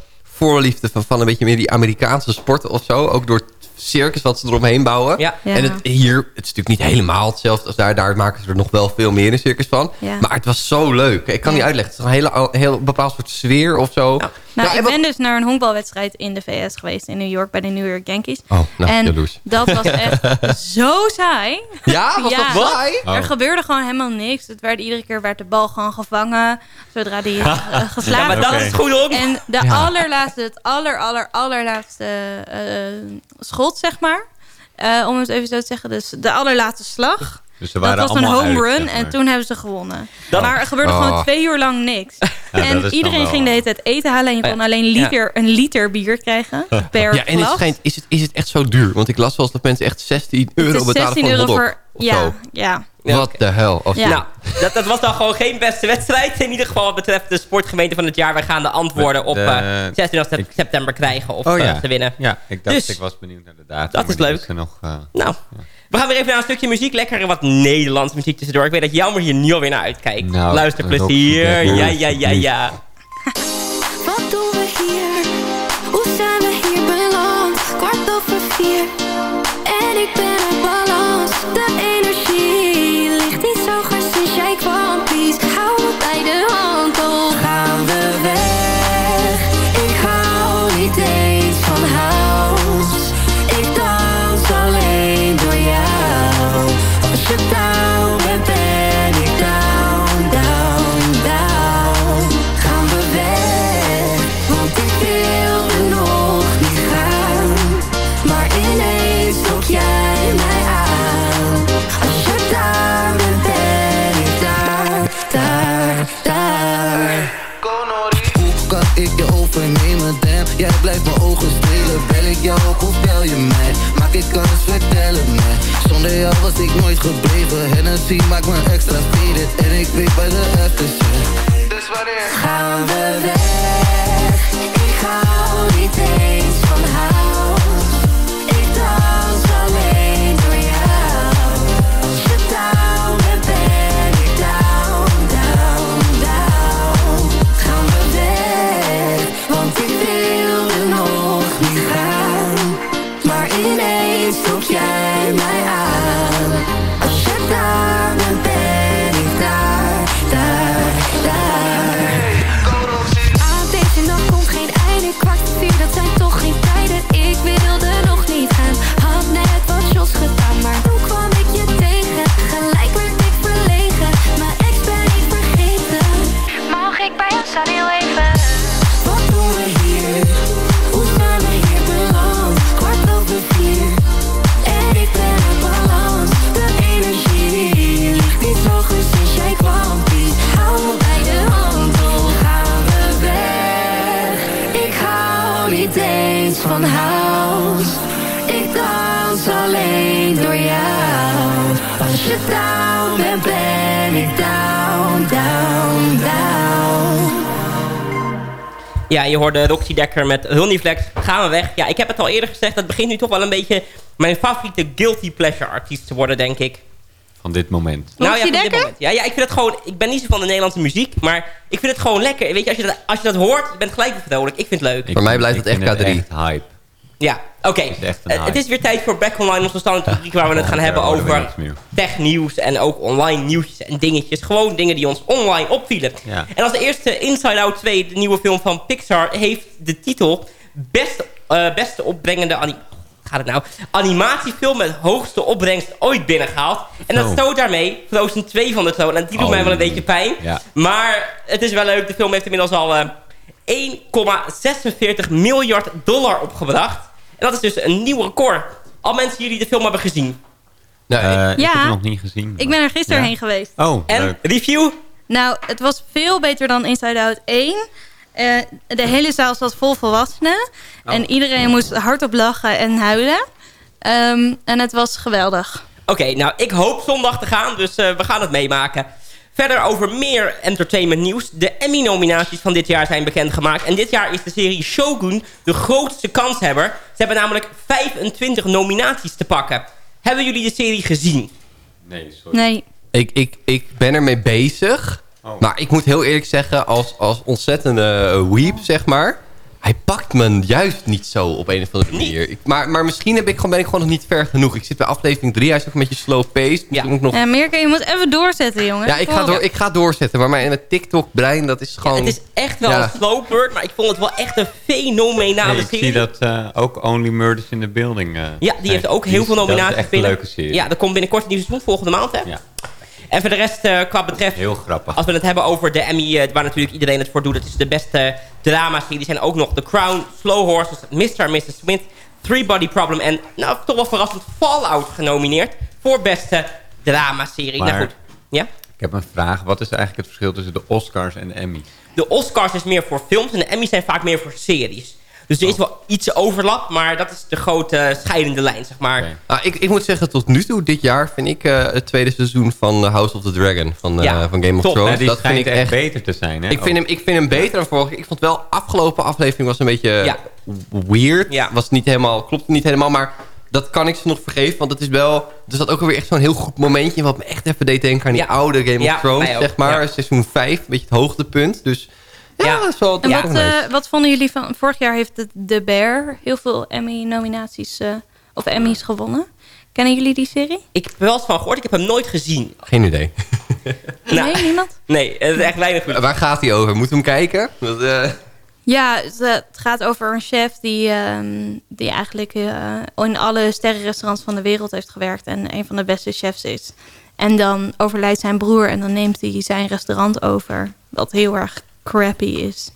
voorliefde... Van, van een beetje meer die Amerikaanse sporten of zo. Ook door het circus wat ze eromheen bouwen. Ja. Ja. En het, hier, het is natuurlijk niet helemaal hetzelfde als daar. Daar maken ze er nog wel veel meer een circus van. Ja. Maar het was zo leuk. Ik kan Ja. niet uitleggen. Het is een hele, een heel bepaald soort sfeer of zo. Nou, ik ben dus naar een honkbalwedstrijd in de VS geweest, in New York, bij de New York Yankees. Oh, nou, en jaloers. dat was echt (laughs) zo saai. Ja, was Ja. dat saai? Oh. Er gebeurde gewoon helemaal niks. Het werd, iedere keer werd de bal gewoon gevangen, zodra die eh, geslagen (laughs) Ja, maar dat is goed hoor. En de Ja. allerlaatste, het aller, aller, allerlaatste eh, schot, zeg maar. Eh, om het even zo te zeggen. Dus de allerlaatste slag. Dus ze Dat was een home uit, run zeg maar. en toen hebben ze gewonnen. Dat- maar er gebeurde Oh. gewoon twee uur lang niks. (laughs) is en iedereen ging de hele tijd eten halen. En je kon Ja. alleen liter, een liter bier krijgen (laughs) per Ja, en het glas. schijnt, is het, is het echt zo duur? Want ik las wel eens dat mensen echt 16 Het euro is betalen 16 voor een voor... of Ja, zo. ja. Ja, Wat de hel. Of Ja. Nou, dat, dat was dan gewoon geen beste wedstrijd. In ieder geval wat betreft de sportgemeente van het jaar. Wij gaan de antwoorden op De- eh, 26 ik- september krijgen of Oh eh, ja. ze winnen. Ja, ik dacht, Dus- ik was benieuwd naar de datum. Dat is leuk. er nog, eh, Nou, we gaan weer even naar een stukje muziek. Lekker wat Nederlandse muziek tussendoor. Ik weet dat Jammer hier nu alweer naar uitkijkt. Nou, Luisterplezier. nog- Ja, ja, ja, ja. Wat doen we hier? Hoe zijn we hier beland? Kwart over vier En ik ben uit balans De Jij blijft mijn ogen strelen Bel ik jou op of bel je mij? Maak ik kans, vertel het mij. Zonder jou was ik nooit gebleven. Hennessy maakt me extra faded. En ik weet bij de FTC Dus wanneer? Gaan we weg? Ik hou niet eens van hout. Ja, je hoorde Roxy Dekker met Honeyflex. Gaan we weg. Ja, ik heb het al eerder gezegd. Het begint nu toch wel een beetje mijn favoriete guilty pleasure artiest te worden, denk ik. Van dit moment. Nou ja, van dit moment. Ja, ja, ik vind het gewoon... Ik ben niet zo van de Nederlandse muziek, maar ik vind het gewoon lekker. Weet je, als je dat, als je dat hoort, je bent gelijk weer vrolijk. Ik vind het leuk. Voor mij blijft het echt vind K3. echt hype. Ja, oké. Eh, het is weer tijd voor Back Online, onze standaard waar we het gaan Ja, hebben over technieuws en ook online nieuwtjes en dingetjes. Gewoon dingen die ons online opvielen. Ja. En als eerste Inside Out 2, de nieuwe film van Pixar, heeft de titel Best, eh, Beste opbrengende ani- gaat het nou? animatiefilm met hoogste opbrengst ooit binnengehaald. En dat Zo. stoot daarmee Frozen 2 van de troon. En die doet Oh. mij wel een beetje pijn. Ja. Maar het is wel leuk. De film heeft inmiddels al eh, 1,46 miljard dollar opgebracht. En dat is dus een nieuw record. Al mensen hier die de film hebben gezien. Nou, Eh, Ik Ja. heb het nog niet gezien. Ik ben er gisteren Ja. heen geweest. Oh, En leuk. review? Nou, het was veel beter dan Inside Out 1. Eh, de hele zaal zat vol volwassenen. Oh. En iedereen moest hardop lachen en huilen. Ehm, en het was geweldig. Oké, nou, ik hoop zondag te gaan, dus eh, we gaan het meemaken. Verder over meer entertainment nieuws. De Emmy-nominaties van dit jaar zijn bekendgemaakt. En dit jaar is de serie Shogun de grootste kanshebber. Ze hebben namelijk 25 nominaties te pakken. Hebben jullie de serie gezien? Nee, sorry. Nee. Ik, ik, ik ben ermee bezig. Oh. Maar ik moet heel eerlijk zeggen, als, als ontzettende eh, weep, zeg maar... Hij pakt me juist niet zo op een of andere manier. Ik, maar, maar misschien heb ik gewoon, ben ik gewoon nog niet ver genoeg. Ik zit bij aflevering 3, hij is ook een beetje slow-paced. Ja. Moet ik nog... Ja, Mirke, je moet even doorzetten, jongen. Ja, ik ga, door, ik ga doorzetten. Maar mijn TikTok-brein, dat is gewoon... Het is echt wel Ja. een slow burn, maar ik vond het wel echt een fenomenale Nee, ik serie. zie dat eh, ook Only Murders in the Building... eh, Ja, die heeft ook heel veel dat is nominaties echt binnen. een leuke serie. Ja, er komt binnenkort een nieuw seizoen volgende maand, hè? Ja. En voor de rest, eh, qua betreft... Heel grappig. Als we het hebben over de Emmy, eh, waar natuurlijk iedereen het voor doet. Het is de beste drama-serie. zijn ook nog The Crown, Slow Horses, Mr. Mrs. Smith, Three Body Problem en, nou, toch wel verrassend, Fallout genomineerd. Voor beste drama-serie. Nou goed, ja? Ik heb een vraag. Wat is eigenlijk het verschil tussen de Oscars en de Emmys? De Oscars is meer voor films en de Emmys zijn vaak meer voor series. Dus er is wel iets overlap, maar dat is de grote scheidende lijn, zeg maar. Ah, ik, ik moet zeggen, tot nu toe, dit jaar, vind ik eh, het tweede seizoen van eh, House of the Dragon. Van, eh, Ja, van Game of top. Thrones. Ja, die dat vind schijnt ik echt beter te zijn, hè? Ik vind, hem, ik vind hem beter dan vorige. Ik vond wel, afgelopen aflevering was een beetje Ja. weird. Ja. Was niet helemaal, klopt niet helemaal, maar dat kan ik ze nog vergeven. Want het is wel, er zat ook alweer echt zo'n heel goed momentje... wat me echt even deed denken aan die Ja. oude Game Ja, of Thrones, zeg maar. Ja. Seizoen 5, een beetje het hoogtepunt. Dus ja, dat is wel... En wat, eh, wat vonden jullie van... Vorig jaar heeft de, The Bear heel veel Emmy-nominaties... eh, of Emmys gewonnen. Kennen jullie die serie? Ik heb er wel eens van gehoord, ik heb hem nooit gezien. Geen idee. (laughs) Nou, Nee, niemand? Nee, het is echt weinig goed. Waar gaat hij over? Moeten we hem kijken? Dat, eh, Ja, het, gaat over een chef die, ehm, die eigenlijk eh, in alle sterrenrestaurants van de wereld heeft gewerkt en een van de beste chefs is. En dan overlijdt zijn broer en dan neemt hij zijn restaurant over, wat heel erg crappy is.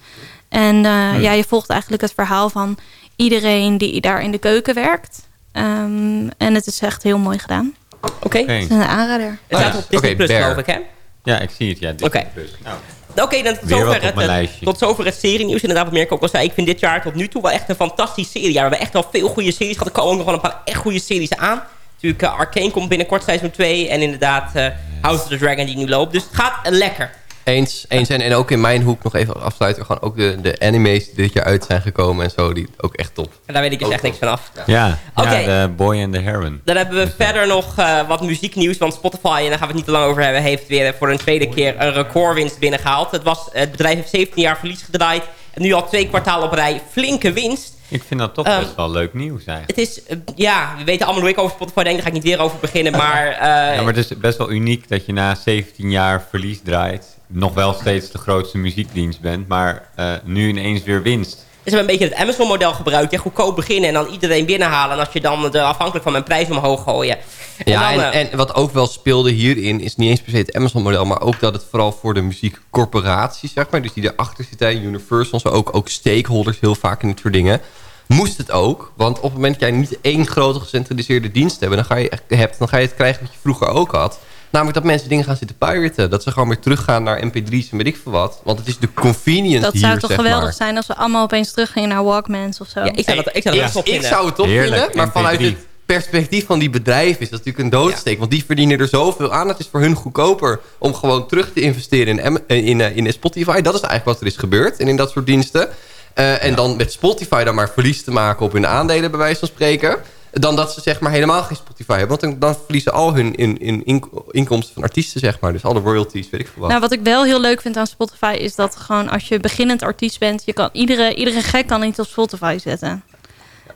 En eh, ja, je volgt eigenlijk het verhaal van iedereen die daar in de keuken werkt. Ehm, en het is echt heel mooi gedaan. Oké. Het is een aanrader. Het staat op Disney Oké, Plus, geloof ik, hè? Ja, ik zie het. Ja, Disney Oké. Plus. Nou, Oké, dan tot wat zover, het, eh, tot zover het serie-nieuws. Inderdaad, wat Mirko ook al zei. Ik vind dit jaar tot nu toe wel echt een fantastisch seriejaar. We hebben echt wel veel goede series gehad. Er komen ook nog wel een paar echt goede series aan. Natuurlijk, eh, Arcane komt binnenkort seizoen 2. En inderdaad, eh, House of the Dragon die nu loopt. Dus het gaat eh, lekker. Eens, eens. En, en ook in mijn hoek nog even afsluiten. Gewoon ook de, de anime's die dit jaar uit zijn gekomen en zo. Die ook echt top. En daar weet ik dus echt niks van af. Ja, Oké. ja, de Boy and the Heron. Dan hebben we verder nog eh, wat muzieknieuws. Want Spotify, en daar gaan we het niet te lang over hebben... heeft weer voor een tweede keer een recordwinst binnengehaald. Het, was, het bedrijf heeft 17 jaar verlies gedraaid. En nu al twee kwartalen op rij flinke winst. Ik vind dat toch Ehm, best wel leuk nieuws eigenlijk. Het is, eh, ja, we weten allemaal hoe ik over Spotify denk. Daar ga ik niet weer over beginnen. Maar, eh, ja, maar het is best wel uniek dat je na 17 jaar verlies draait... nog wel steeds de grootste muziekdienst bent... maar eh, nu ineens weer winst. Ze hebben een beetje het Amazon-model gebruikt. Ja, goedkoop beginnen en dan iedereen binnenhalen. En als je dan de, afhankelijk van mijn prijs omhoog gooien. En Ja, dan, en, eh, en wat ook wel speelde hierin is niet eens per se het Amazon-model... maar ook dat het vooral voor de muziekcorporaties, zeg maar... dus die erachter zitten, Universal, zo ook, ook stakeholders heel vaak in dit soort dingen... moest het ook. Want op het moment dat jij niet één grote gecentraliseerde dienst hebt... dan ga je, hebt, dan ga je het krijgen wat je vroeger ook had... Namelijk dat mensen dingen gaan zitten piraten. Dat ze gewoon weer teruggaan naar mp3's en weet ik veel wat. Want het is de convenience Dat hier, zou toch zeg geweldig maar. zijn als we allemaal opeens teruggingen naar Walkmans of zo. Ja, ik zou dat, ik zou dat Ik, zou het Heerlijk, vinden, maar MP3. vanuit het perspectief van die bedrijven is dat natuurlijk een doodsteek. Want die verdienen er zoveel aan. Het is voor hun goedkoper om gewoon terug te investeren in, in, eh, in Spotify. Dat is eigenlijk wat er is gebeurd en in dat soort diensten. Eh, en dan met Spotify dan maar verlies te maken op hun aandelen, bij wijze van spreken. Dan dat ze zeg maar helemaal geen Spotify hebben. Want dan, dan verliezen al hun in, in, in- inkomsten van artiesten, zeg maar. Dus alle royalties, weet ik veel wat. Nou, wat ik wel heel leuk vind aan Spotify is dat gewoon als je beginnend artiest bent, je kan iedere, iedere gek kan iets op Spotify zetten.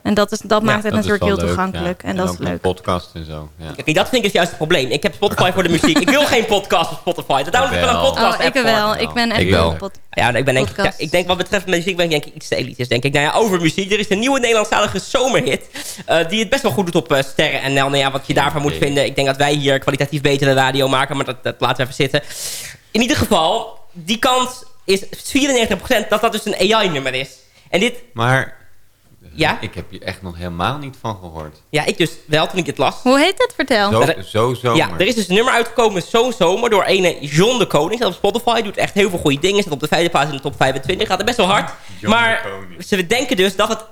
En dat, is, dat maakt het Dat is natuurlijk heel leuk, toegankelijk. ja. En dat ook is met leuk. podcast en zo. Ja. Kijk, dat vind ik dus juist het probleem. Ik heb Spotify voor de muziek. Ik wil geen podcast op Spotify. Dat download ik wel een podcast Oh, ik wel. Ik ben echt wel. Ja, ik ben denk ik, ja, ik denk wat betreft muziek ben ik denk ik iets te elitisch. Denk ik. Nou ja, over muziek. Er is een nieuwe Nederlandstalige zomerhit. eh, die het best wel goed doet op eh, sterren. En nou ja, wat je daarvan moet vinden. Ik denk dat wij hier kwalitatief betere radio maken. Maar dat, dat laten we even zitten. In ieder geval, die kans is 94% dat dat dus een AI-nummer is. En dit, Maar ja, ik heb hier echt nog helemaal niet van gehoord. ja, ik dus wel toen ik dit las. Hoe heet het? Vertel. Zo, Er- zo zomer. Ja, er is dus een nummer uitgekomen zo zomer door ene John de Koning. Staat op Spotify, doet echt heel veel goede dingen. Staat op de vijfde plaats in de top 25. Gaat er best wel hard. John maar de Koning. ze denken dus dat het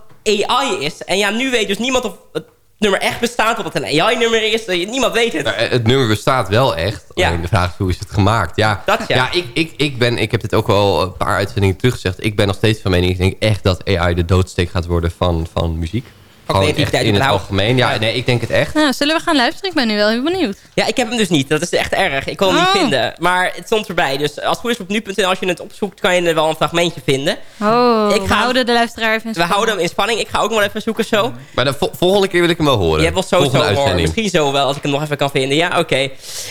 AI is. En ja, nu weet dus niemand of het nummer echt bestaat. Of het een AI-nummer is. Niemand weet het. Eh, het nummer bestaat wel echt. Ja. Alleen de vraag is hoe is het gemaakt. Ja, Dat ja. ik, ik, ik, ben, ik heb dit ook wel een paar uitzendingen teruggezegd. Ik ben nog steeds van mening. Ik denk echt dat AI de doodsteek gaat worden van, van muziek. Gewoon echt creativiteit in het algemeen. Ja, nee, ik denk het echt. Nou, zullen we gaan luisteren? Ik ben nu wel heel benieuwd. Ja, ik heb hem dus niet. Dat is echt erg. Ik kon hem Oh. niet vinden. Maar het stond erbij. Dus als het goed is op nu.nl, als je het opzoekt, kan je er wel een fragmentje vinden. Oh, Ik we houden de luisteraar even in We spanning. houden hem in spanning. Ik ga ook nog wel even zoeken zo. Maar de vo- volgende keer wil ik hem wel horen. Je hebt wel sowieso Volgende hoor. uitzending. Misschien zo wel, als ik hem nog even kan vinden. Ja, oké.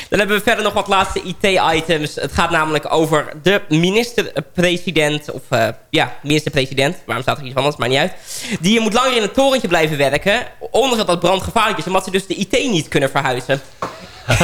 Dan hebben we verder nog wat laatste IT-items. Het gaat namelijk over de minister-president. Of eh, ja, minister-president. Waarom staat er iets van anders? Maakt niet uit. Die moet langer in het torentje blijven werken. Ondanks dat dat brandgevaarlijk is. Omdat ze dus de IT niet kunnen verhuizen. (laughs)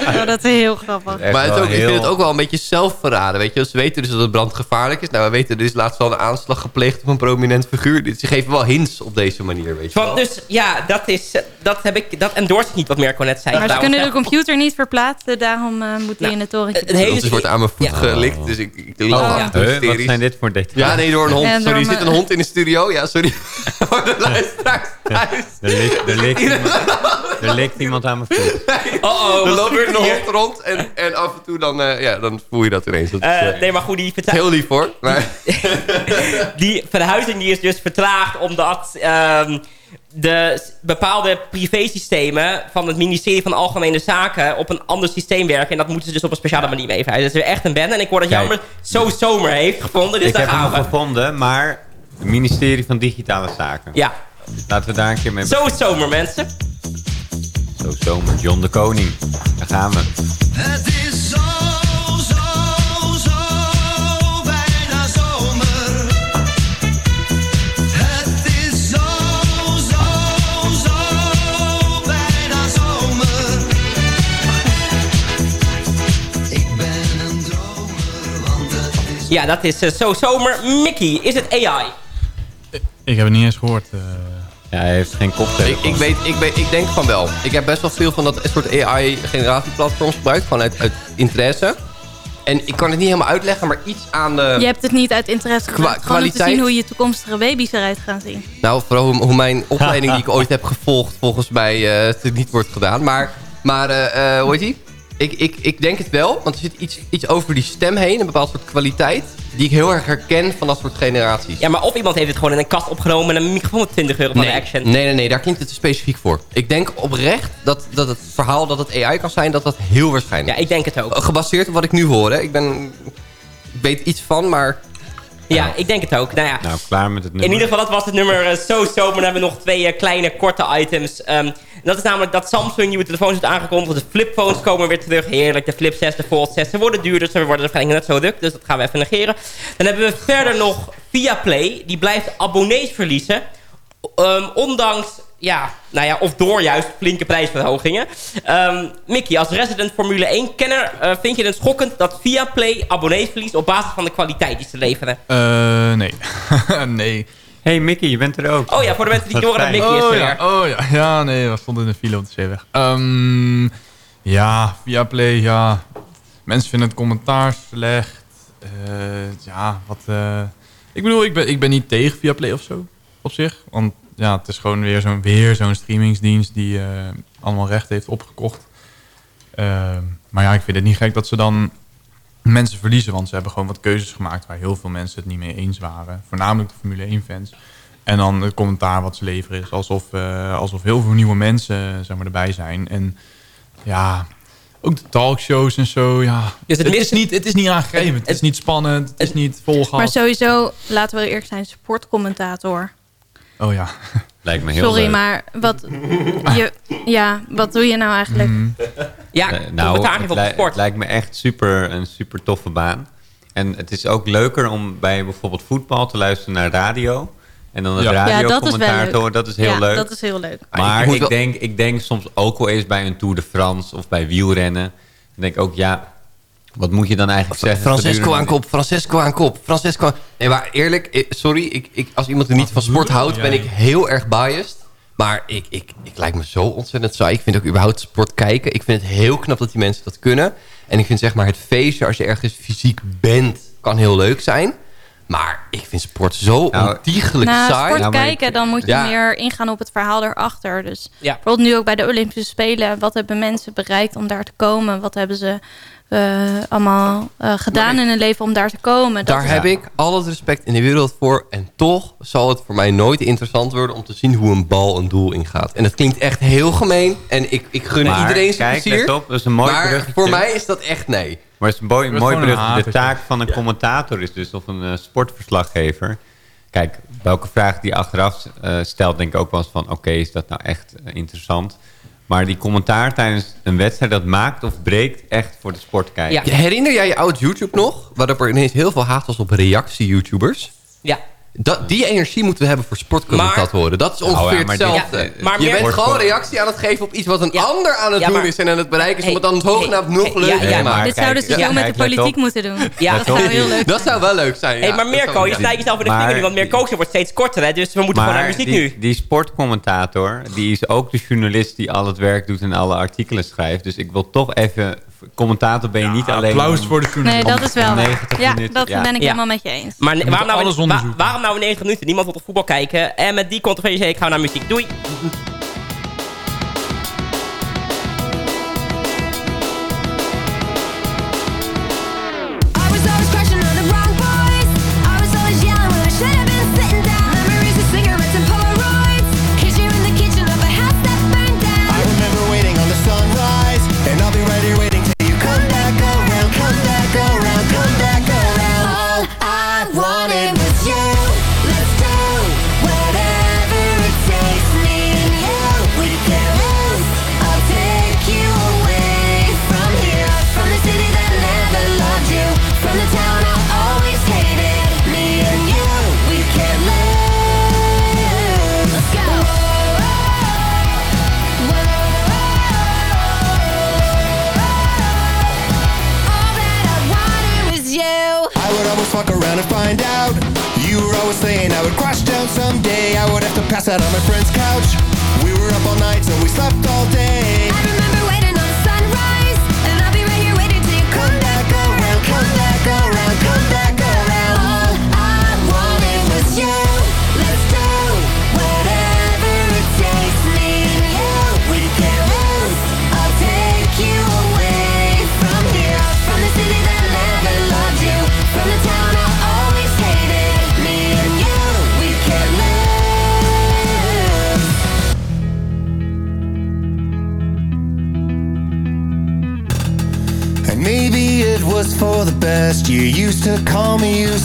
Oh, dat is heel grappig. Echt Maar het ook, ik vind het ook wel een beetje zelfverraden. Weet je? Ze weten dus dat het brandgevaarlijk is. Nou, we weten, er is laatst wel een aanslag gepleegd op een prominent figuur. Dit- Ze geven wel hints op deze manier, weet je Van, wel. dus ja, dat is... Dat heb ik... Dat endorse ik niet wat Mirko net zei. Maar ze kunnen de computer niet verplaatsen, daarom eh, moet hij in het torentje. het hele- wordt aan mijn voet Ja. gelikt, dus ik, ik lach Oh, ja. wat zijn dit voor details? Ja, nee, door een hond. En sorry, er mijn- zit een hond in de studio. Ja, sorry. (laughs) Voor de luisteraars thuis. Er ligt, er, ligt (laughs) iemand, er ligt iemand aan mijn voet. (laughs) Oh, oh, Er loopt er hier? hond rond en, en af en toe dan, eh, ja, dan voel je dat ineens. Dat is Eh, eh, nee, maar goed, die verta- heel lief hoor. Maar, (laughs) die verhuizing die is dus vertraagd omdat ehm, de bepaalde privésystemen van het ministerie van Algemene Zaken op een ander systeem werken. En dat moeten ze dus op een speciale manier mee verhuizen. Dat is weer echt een bende. En ik hoor dat. Jammer zo zomer heeft gevonden. Dus ik heb hem we. gevonden, maar het ministerie van Digitale Zaken. Ja, Laten we daar een keer mee zo zomer mensen. Zo zomer, John de Koning. Daar gaan we. Het is zo, zo, zo bijna zomer. Het is zo, zo, zo bijna zomer. Ik ben een dromer, want het is... Ja, dat is eh, zo zomer. Mickey, is het AI? Ik heb het niet eens gehoord. eh. Ja, hij heeft geen koptelefoon. ik, ik, weet, ik, weet, ik denk van wel. Ik heb best wel veel van dat soort AI-generatieplatforms gebruikt. Gewoon uit, uit interesse. En ik kan het niet helemaal uitleggen, maar iets aan de... Je hebt het niet uit interesse Kwa- gemaakt. Gewoon om te kwaliteit? zien hoe je toekomstige baby's eruit gaan zien. Nou, vooral hoe, hoe mijn opleiding (laughs) die ik ooit heb gevolgd... volgens mij eh, het niet wordt gedaan. Maar, maar eh, eh, hoe heet die? Ik, ik, ik denk het wel, want er zit iets, iets over die stem heen. Een bepaald soort kwaliteit. Die ik heel erg herken van dat soort generaties. Ja, maar of iemand heeft het gewoon in een kast opgenomen... en een microfoon met 20 euro van Nee, de Action. nee, nee, nee, daar klinkt het specifiek voor. Ik denk oprecht dat, dat het verhaal dat het AI kan zijn... dat dat heel waarschijnlijk Ja, ik denk het ook. Gebaseerd op wat ik nu hoor. Hè. Ik, ben, ik weet iets van, maar... Ja, ik denk het ook. Nou ja, Nou, klaar met het nummer. In ieder geval, dat was het nummer eh, zo zo. Maar dan hebben we nog twee eh, kleine, korte items. Ehm, dat is namelijk dat Samsung nieuwe telefoons heeft aangekondigd. De flipphones komen weer terug. Heerlijk. De Flip 6, de Fold 6. Ze worden duurder. Ze worden waarschijnlijk net zo druk. Dus dat gaan we even negeren. Dan hebben we verder nog Viaplay. Die blijft abonnees verliezen. Ehm, ondanks, ja, nou ja, of door juist flinke prijsverhogingen. Ehm Mickey, als resident Formule 1 kenner, eh, vind je het schokkend dat Viaplay abonnees verliest op basis van de kwaliteit die ze leveren? Eh, nee. (laughs) nee. hey Mickey, je bent er ook. Oh ja, voor de mensen die horen dat. Mickey is oh, er ja. weer. oh ja, ja, nee, we stonden in de file op de zeeweg. Ehm ja, via Play, ja. Mensen vinden het commentaar slecht. Eh, ja, wat... eh, ik bedoel, ik ben, ik ben niet tegen via Play of zo, op zich. Want ja, het is gewoon weer zo'n weer zo'n streamingsdienst die eh, allemaal recht heeft opgekocht. Ehm, maar ja, ik vind het niet gek dat ze dan mensen verliezen. Want ze hebben gewoon wat keuzes gemaakt waar heel veel mensen het niet mee eens waren. Voornamelijk de Formule 1 fans. En dan het commentaar wat ze leveren is alsof, eh, alsof heel veel nieuwe mensen zeg maar, erbij zijn. En ja, ook de talkshows en zo. Ja. Dus het is niet, het is niet aangrijpend. Het is niet spannend. Het is niet volgas. Maar sowieso, laten we eerlijk zijn, sportcommentator. Oh ja. Lijkt me heel Sorry, leuk. maar wat, je, ja, wat doe je nou eigenlijk? Mhm. Ja, Eh, commentaar nou, het, op li- sport. het lijkt me echt super, een super toffe baan. En het is ook leuker om bij bijvoorbeeld voetbal te luisteren naar radio. En dan het Ja. Ja, dat is wel radiocommentaar leuk. te horen. Dat is heel ja, leuk. dat is heel leuk. Maar ik, denk, ik denk soms ook wel eens bij een Tour de France of bij wielrennen. Dan denk ik ook, ja, wat moet je dan eigenlijk zeggen? Francesco aan kop, Francesco aan kop, Francesco aan... Nee, maar eerlijk, sorry, ik, ik, als iemand die niet van sport houdt, ben ik heel erg biased. Maar ik, ik, ik lijkt me zo ontzettend saai. Ik vind ook überhaupt sport kijken. Ik vind het heel knap dat die mensen dat kunnen. En ik vind zeg maar het feestje, als je ergens fysiek bent, kan heel leuk zijn. Maar ik vind sport zo Nou, ontiegelijk Na saai. sport Ja, maar ik- kijken, dan moet je Ja. meer ingaan op het verhaal erachter. Dus Ja. bijvoorbeeld nu ook bij de Olympische Spelen. Wat hebben mensen bereikt om daar te komen? Wat hebben ze allemaal eh, gedaan in hun leven om daar te komen? Daar heb ik al het respect in de wereld voor. En toch zal het voor mij nooit interessant worden om te zien hoe een bal een doel ingaat. En dat klinkt echt heel gemeen. En ik, ik gun Maar iedereen zijn kijk, plezier. op, dat is een mooi maar bruggetje. voor mij is dat echt nee. Maar het is een mooi, mooi brug. De taak van een commentator is dus, of een eh, sportverslaggever. Kijk, welke vraag die achteraf eh, stelt, denk ik ook wel eens van... oké, is dat nou echt eh, interessant? Maar die commentaar tijdens een wedstrijd, dat maakt of breekt echt voor de sportkijker. Ja. Herinner jij je oud YouTube nog? Waarop er ineens heel veel haat was op reactie-YouTubers. Ja. Dat, die energie moeten we hebben voor sportcommentatoren. Dat is ongeveer Nou ja, maar die- hetzelfde. Ja, maar je bent gewoon reactie aan het geven op iets wat een Ja. ander aan het Ja, doen is en aan het bereiken is. Hey, om het dan zogenaamd hey, nog hey, leuker ja, ja, te maar- maken. Dit zouden ze zo met de politiek moeten doen. Ja, dat zou heel leuk Dat zou wel leuk zijn. Hey, maar Mirko, je snijdt jezelf in de vinger nu, want Mirko wordt steeds korter, hè? Dus we moeten gewoon naar muziek die, nu. die sportcommentator, die is ook de journalist die al het werk doet en alle artikelen schrijft. Dus ik wil toch even... Commentator ben je niet alleen... Applaus voor de Nee, journalist. dat is wel. 90 Ja, minuten, dat ja. ben ik Ja. helemaal met je eens. Maar waarom nou, waarom nou in 9 minuten? Niemand wil op voetbal kijken. En met die controversie gaan we naar muziek. Doei! Pass out on my friend's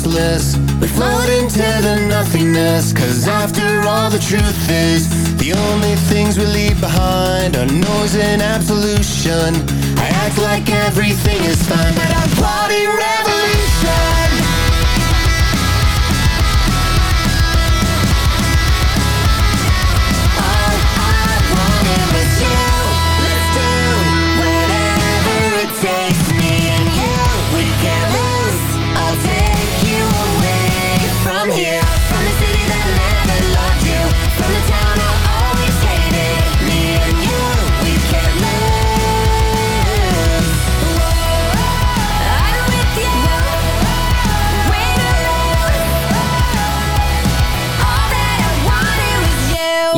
me useless. We float into the nothingness. Cause after all, the truth is the only things we leave behind are noise and absolution. I act like everything is fine, but I'm body revolution.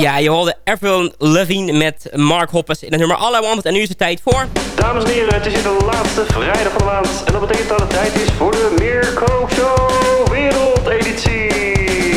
Ja, je hoorde Avril Lavigne met Mark Hoppes in het nummer All I Want. En nu is het tijd voor... Dames en heren, het is hier de laatste vrijdag van de maand. En dat betekent dat het tijd is voor de Mirko Show Wereldeditie.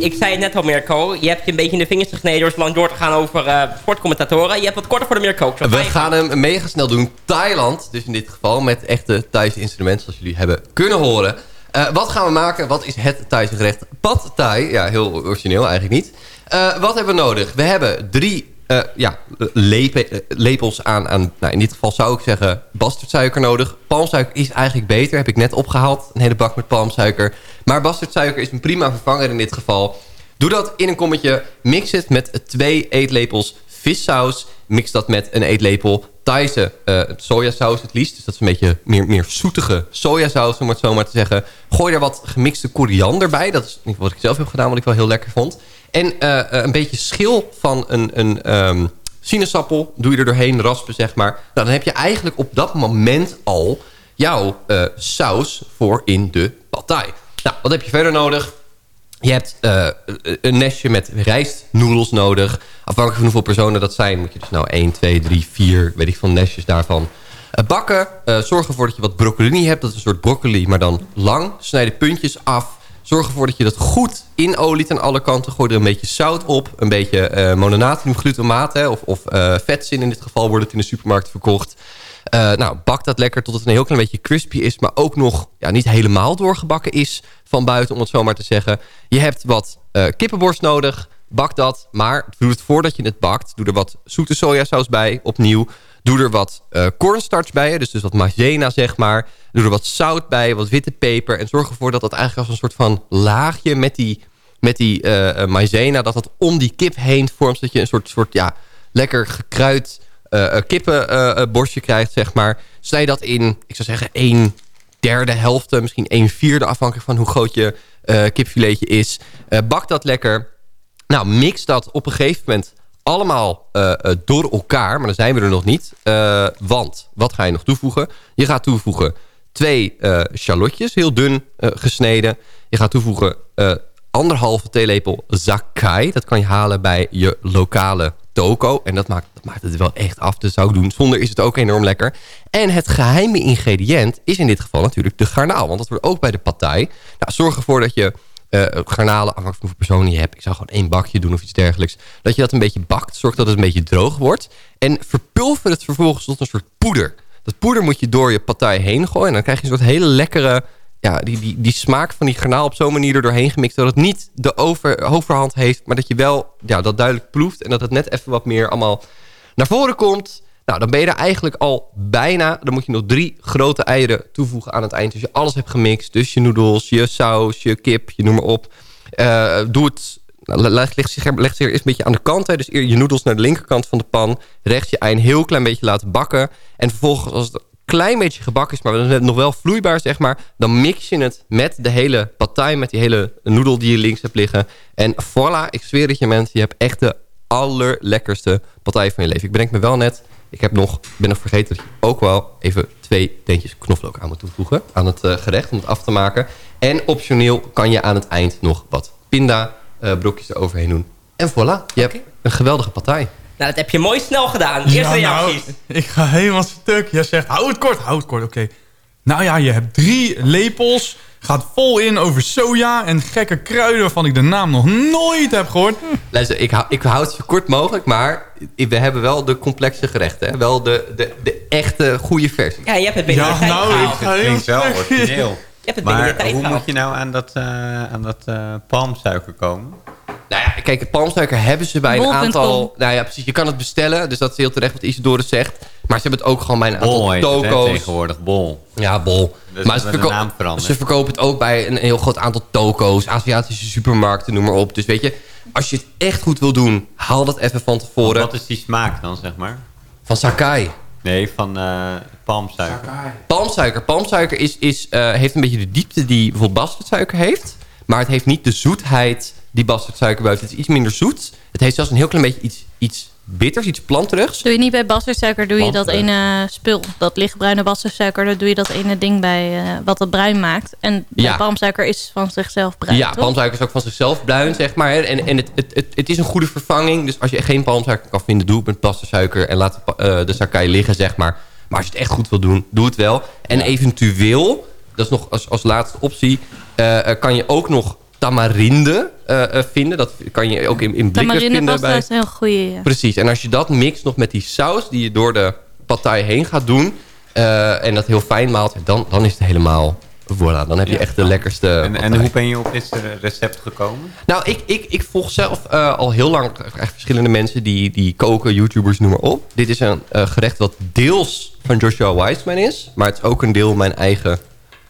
Ik zei het net al, Mirko. Je hebt je een beetje in de vingers gesneden door zo lang door te gaan over eh, sportcommentatoren. Je hebt wat korter voor de Mirko. We gaan hem mega snel doen. Thailand, dus in dit geval, met echte Thaise instrumenten, zoals jullie hebben kunnen horen. Eh, wat gaan we maken? Wat is het Thaise gerecht? Pad Thai. Ja, heel origineel eigenlijk niet. Eh, wat hebben we nodig? We hebben drie ja, lepe- lepels aan, aan nou, in dit geval zou ik zeggen, bastardsuiker nodig. Palmsuiker is eigenlijk beter, heb ik net opgehaald. Een hele bak met palmsuiker. Maar bastardsuiker is een prima vervanger in dit geval. Doe dat in een kommetje. Mix het met twee eetlepels vissaus. Mix dat met een eetlepel Thaise eh, sojasaus het liefst. Dus dat is een beetje meer, meer zoetige sojasaus, om het zo maar te zeggen. Gooi er wat gemixte koriander bij. Dat is in ieder geval wat ik zelf heb gedaan, wat ik wel heel lekker vond. En eh, eh, een beetje schil van een, een ehm, sinaasappel. Doe je er doorheen, raspen zeg maar. Nou, dan heb je eigenlijk op dat moment al jouw saus voor in de thai. Nou, wat heb je verder nodig? Je hebt eh, een nestje met rijstnoedels nodig. Afhankelijk van hoeveel personen dat zijn... moet je dus nou 1, 2, 3, 4, weet ik veel, nestjes daarvan eh, bakken. Eh, zorg ervoor dat je wat broccoli hebt. Dat is een soort broccoli, maar dan lang. Snijd de puntjes af. Zorg ervoor dat je dat goed inoliet aan alle kanten. Gooi er een beetje zout op. Een beetje eh mononatriumglutamaat. Of of eh, vetzin in dit geval wordt het in de supermarkt verkocht. Eh, nou, bak dat lekker tot het een heel klein beetje crispy is... maar ook nog ja, niet helemaal doorgebakken is van buiten, om het zo maar te zeggen. Je hebt wat eh, kippenborst nodig. Bak dat, maar doe het voordat je het bakt. Doe er wat zoete sojasaus bij, opnieuw. Doe er wat eh cornstarch bij, dus, dus wat maizena zeg maar. Doe er wat zout bij, wat witte peper. En zorg ervoor dat dat eigenlijk als een soort van laagje met die, met die maizena... dat dat om die kip heen vormt, zodat je een soort, soort ja, lekker gekruid kippenborstje krijgt, zeg maar. Snij dat in, ik zou zeggen, één derde helft, misschien één vierde... afhankelijk van hoe groot je eh, kipfiletje is. Eh, bak dat lekker. Nou, mix dat op een gegeven moment allemaal eh, eh, door elkaar. Maar dan zijn we er nog niet. Eh, want, wat ga je nog toevoegen? Je gaat toevoegen twee eh shallotjes, heel dun eh, gesneden. Je gaat toevoegen eh, anderhalve theelepel zakai. Dat kan je halen bij je lokale toko. En dat maakt, dat maakt het wel echt af. Dus zou ik doen. Zonder is het ook enorm lekker. En het geheime ingrediënt is in dit geval natuurlijk de garnaal. Want dat wordt ook bij de partij. Nou, zorg ervoor dat je eh, garnalen, afhankelijk van personen je hebt. Ik zou gewoon één bakje doen of iets dergelijks. Dat je dat een beetje bakt. Zorg dat het een beetje droog wordt. En verpulver het vervolgens tot een soort poeder. Dat poeder moet je door je partij heen gooien. En dan krijg je een soort hele lekkere... Ja, die, die, die smaak van die garnaal op zo'n manier er doorheen gemixt... dat het niet de over, overhand heeft... maar dat je wel ja, dat duidelijk proeft... en dat het net even wat meer allemaal naar voren komt... Nou, dan ben je er eigenlijk al bijna. Dan moet je nog drie grote eieren toevoegen aan het eind. Dus je alles hebt gemixt. Dus je noedels, je saus, je kip, je noem maar op. Eh, doe het... nou, Leg, leg, zich, leg zich eerst een beetje aan de kant. Hè. Dus je noedels naar de linkerkant van de pan. Rechts je ei een heel klein beetje laten bakken. En vervolgens als het klein beetje gebakken is... maar het nog wel vloeibaar, zeg maar... dan mix je het met de hele partij... met die hele noedel die je links hebt liggen. En voilà, ik zweer het je mensen... je hebt echt de allerlekkerste partij van je leven. Ik bedenk me wel net... Ik heb nog, ben nog vergeten dat je ook wel even twee teentjes knoflook aan moet toevoegen. Aan het eh, gerecht om het af te maken. En optioneel kan je aan het eind nog wat pinda eh, brokjes eroverheen doen. En voilà, je hebt een geweldige partij. Nou, dat heb je mooi snel gedaan. Eerste Ja, nou, reacties. ik ga helemaal stuk. Jij zegt, hou het kort, hou het kort. Oké. Nou ja, je hebt drie lepels. Gaat vol in over soja en gekke kruiden waarvan ik de naam nog nooit heb gehoord. Luister, ik hou, ik hou het zo kort mogelijk, maar we hebben wel de complexe gerechten. Hè? Wel de, de, de echte goede versie. Ja, je hebt het binnen Ja, de tijd nou, gehaald. ik ga Het heel klinkt wel origineel. Je hebt het binnen de Maar tijd hoe gehaald. moet je nou aan dat, eh, aan dat eh, palmsuiker komen? Nou ja, kijk, palmsuiker hebben ze bij een Bol.com. aantal... Nou ja, precies. Je kan het bestellen. Dus dat is heel terecht wat Isidore zegt. Maar ze hebben het ook gewoon bij een aantal Bol het, toko's. tegenwoordig. Bol. Ja, bol. Dus maar ze, verko- ze verkopen het ook bij een heel groot aantal toko's. Aziatische supermarkten, noem maar op. Dus weet je, als je het echt goed wil doen... haal dat even van tevoren. Wat is die smaak dan, zeg maar? Van Sakai. Nee, van eh, palmsuiker. Palmsuiker. Palmsuiker is, is, eh, heeft een beetje de diepte die bijvoorbeeld bastardsuiker heeft. Maar het heeft niet de zoetheid die bastardsuiker heeft. Het is iets minder zoet. Het heeft zelfs een heel klein beetje iets, iets bitters, iets planterigs. Doe je niet bij bastardsuiker, doe je dat ene spul. Dat lichtbruine bastardsuiker, daar doe je dat ene ding bij eh, wat het bruin maakt. En Ja. palmsuiker is van zichzelf bruin, ja, toch? palmsuiker is ook van zichzelf bruin, zeg maar. En, en het, het, het, het is een goede vervanging. Dus als je geen palmsuiker kan vinden, doe het met pastasuiker. En laat de, eh, de sakai liggen, zeg maar. Maar als je het echt goed wil doen, doe het wel. En eventueel, dat is nog als, als laatste optie... eh, eh, kan je ook nog tamarinde eh, eh, vinden. Dat kan je ook in, in blikjes Tamarinde vinden. Bij... is een heel goeie. Ja. Precies. En als je dat mixt nog met die saus die je door de partij heen gaat doen... eh, en dat heel fijn maalt, dan, dan is het helemaal... Voilà, dan heb je echt de lekkerste En, en hoe ben je op dit recept gekomen? Nou, ik, ik, ik volg zelf eh, al heel lang echt verschillende mensen die, die koken, YouTubers, noem maar op. Dit is een eh, gerecht wat deels van Joshua Weissman is. Maar het is ook een deel mijn eigen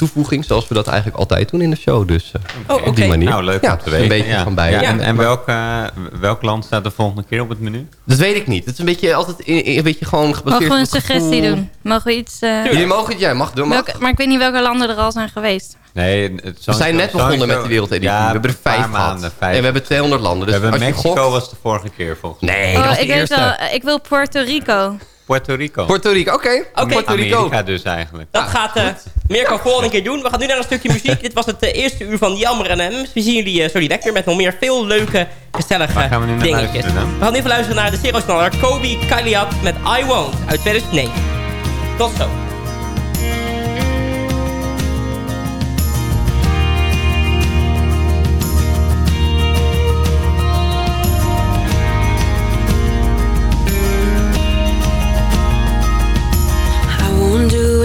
toevoeging. Zoals we dat eigenlijk altijd doen in de show. Dus eh, Oh, op die oké. manier. Nou, leuk ja, om te Een weten. beetje ja. van beide. Ja, en en welk, eh, welk land staat de volgende keer op het menu? Dat weet ik niet. Het is een beetje altijd in- in- een beetje gewoon gebaseerd Mogen we een suggestie gevoel. doen? Mogen we iets... eh, Jullie mogen het, jij mag doen. Mag. welke, maar ik weet niet welke landen er al zijn geweest. Nee, het, We zijn net begonnen met de wereldeditie. Ja, we hebben er een vijf gehad. maanden, vijf. En we hebben 200 landen. Dus we hebben Mexico gokt- was de vorige keer volgens mij. Nee, dat oh, was de ik, eerste. wel, ik wil Puerto Rico. Puerto Rico. Puerto Rico, oké. Puerto Rico. Amerika dus eigenlijk. Dat gaat uh, Mirko volgende keer doen. We gaan nu naar een stukje muziek. (laughs) Dit was het eh, eerste uur van Jammer en M's. We zien jullie uh, zo direct weer met nog meer veel leuke, gezellige Waar gaan we nu naar dingetjes. We gaan nu even luisteren naar de Zero-knaller Kobe Kaliat met I Won't uit 2009. Tot zo.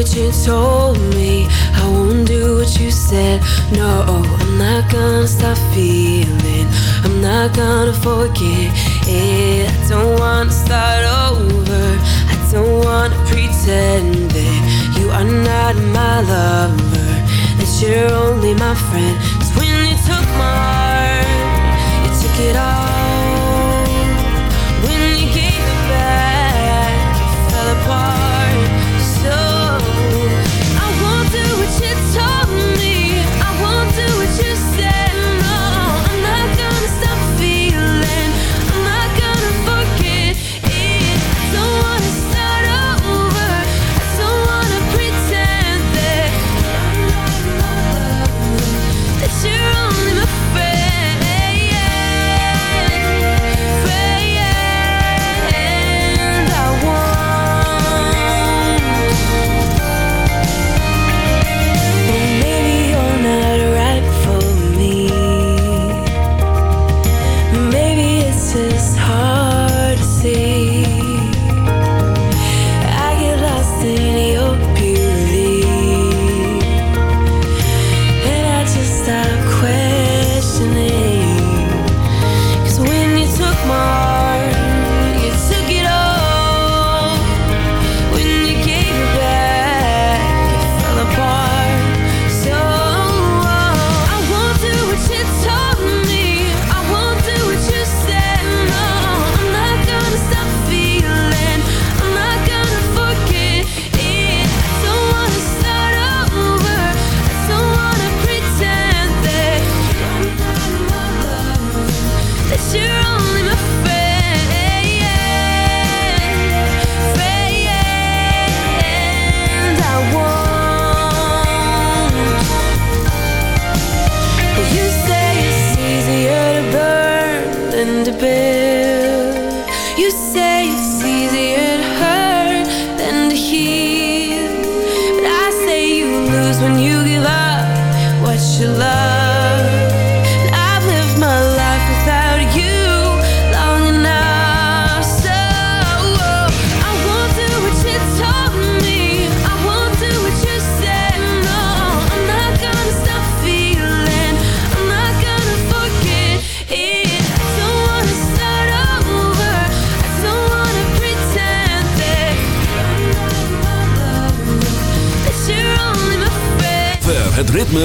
What you told me. I won't do what you said. No, I'm not gonna stop feeling. I'm not gonna forget it. I don't wanna start over. I don't wanna pretend that you are not my lover. That you're only my friend. 'Cause when you took my heart, you took it all.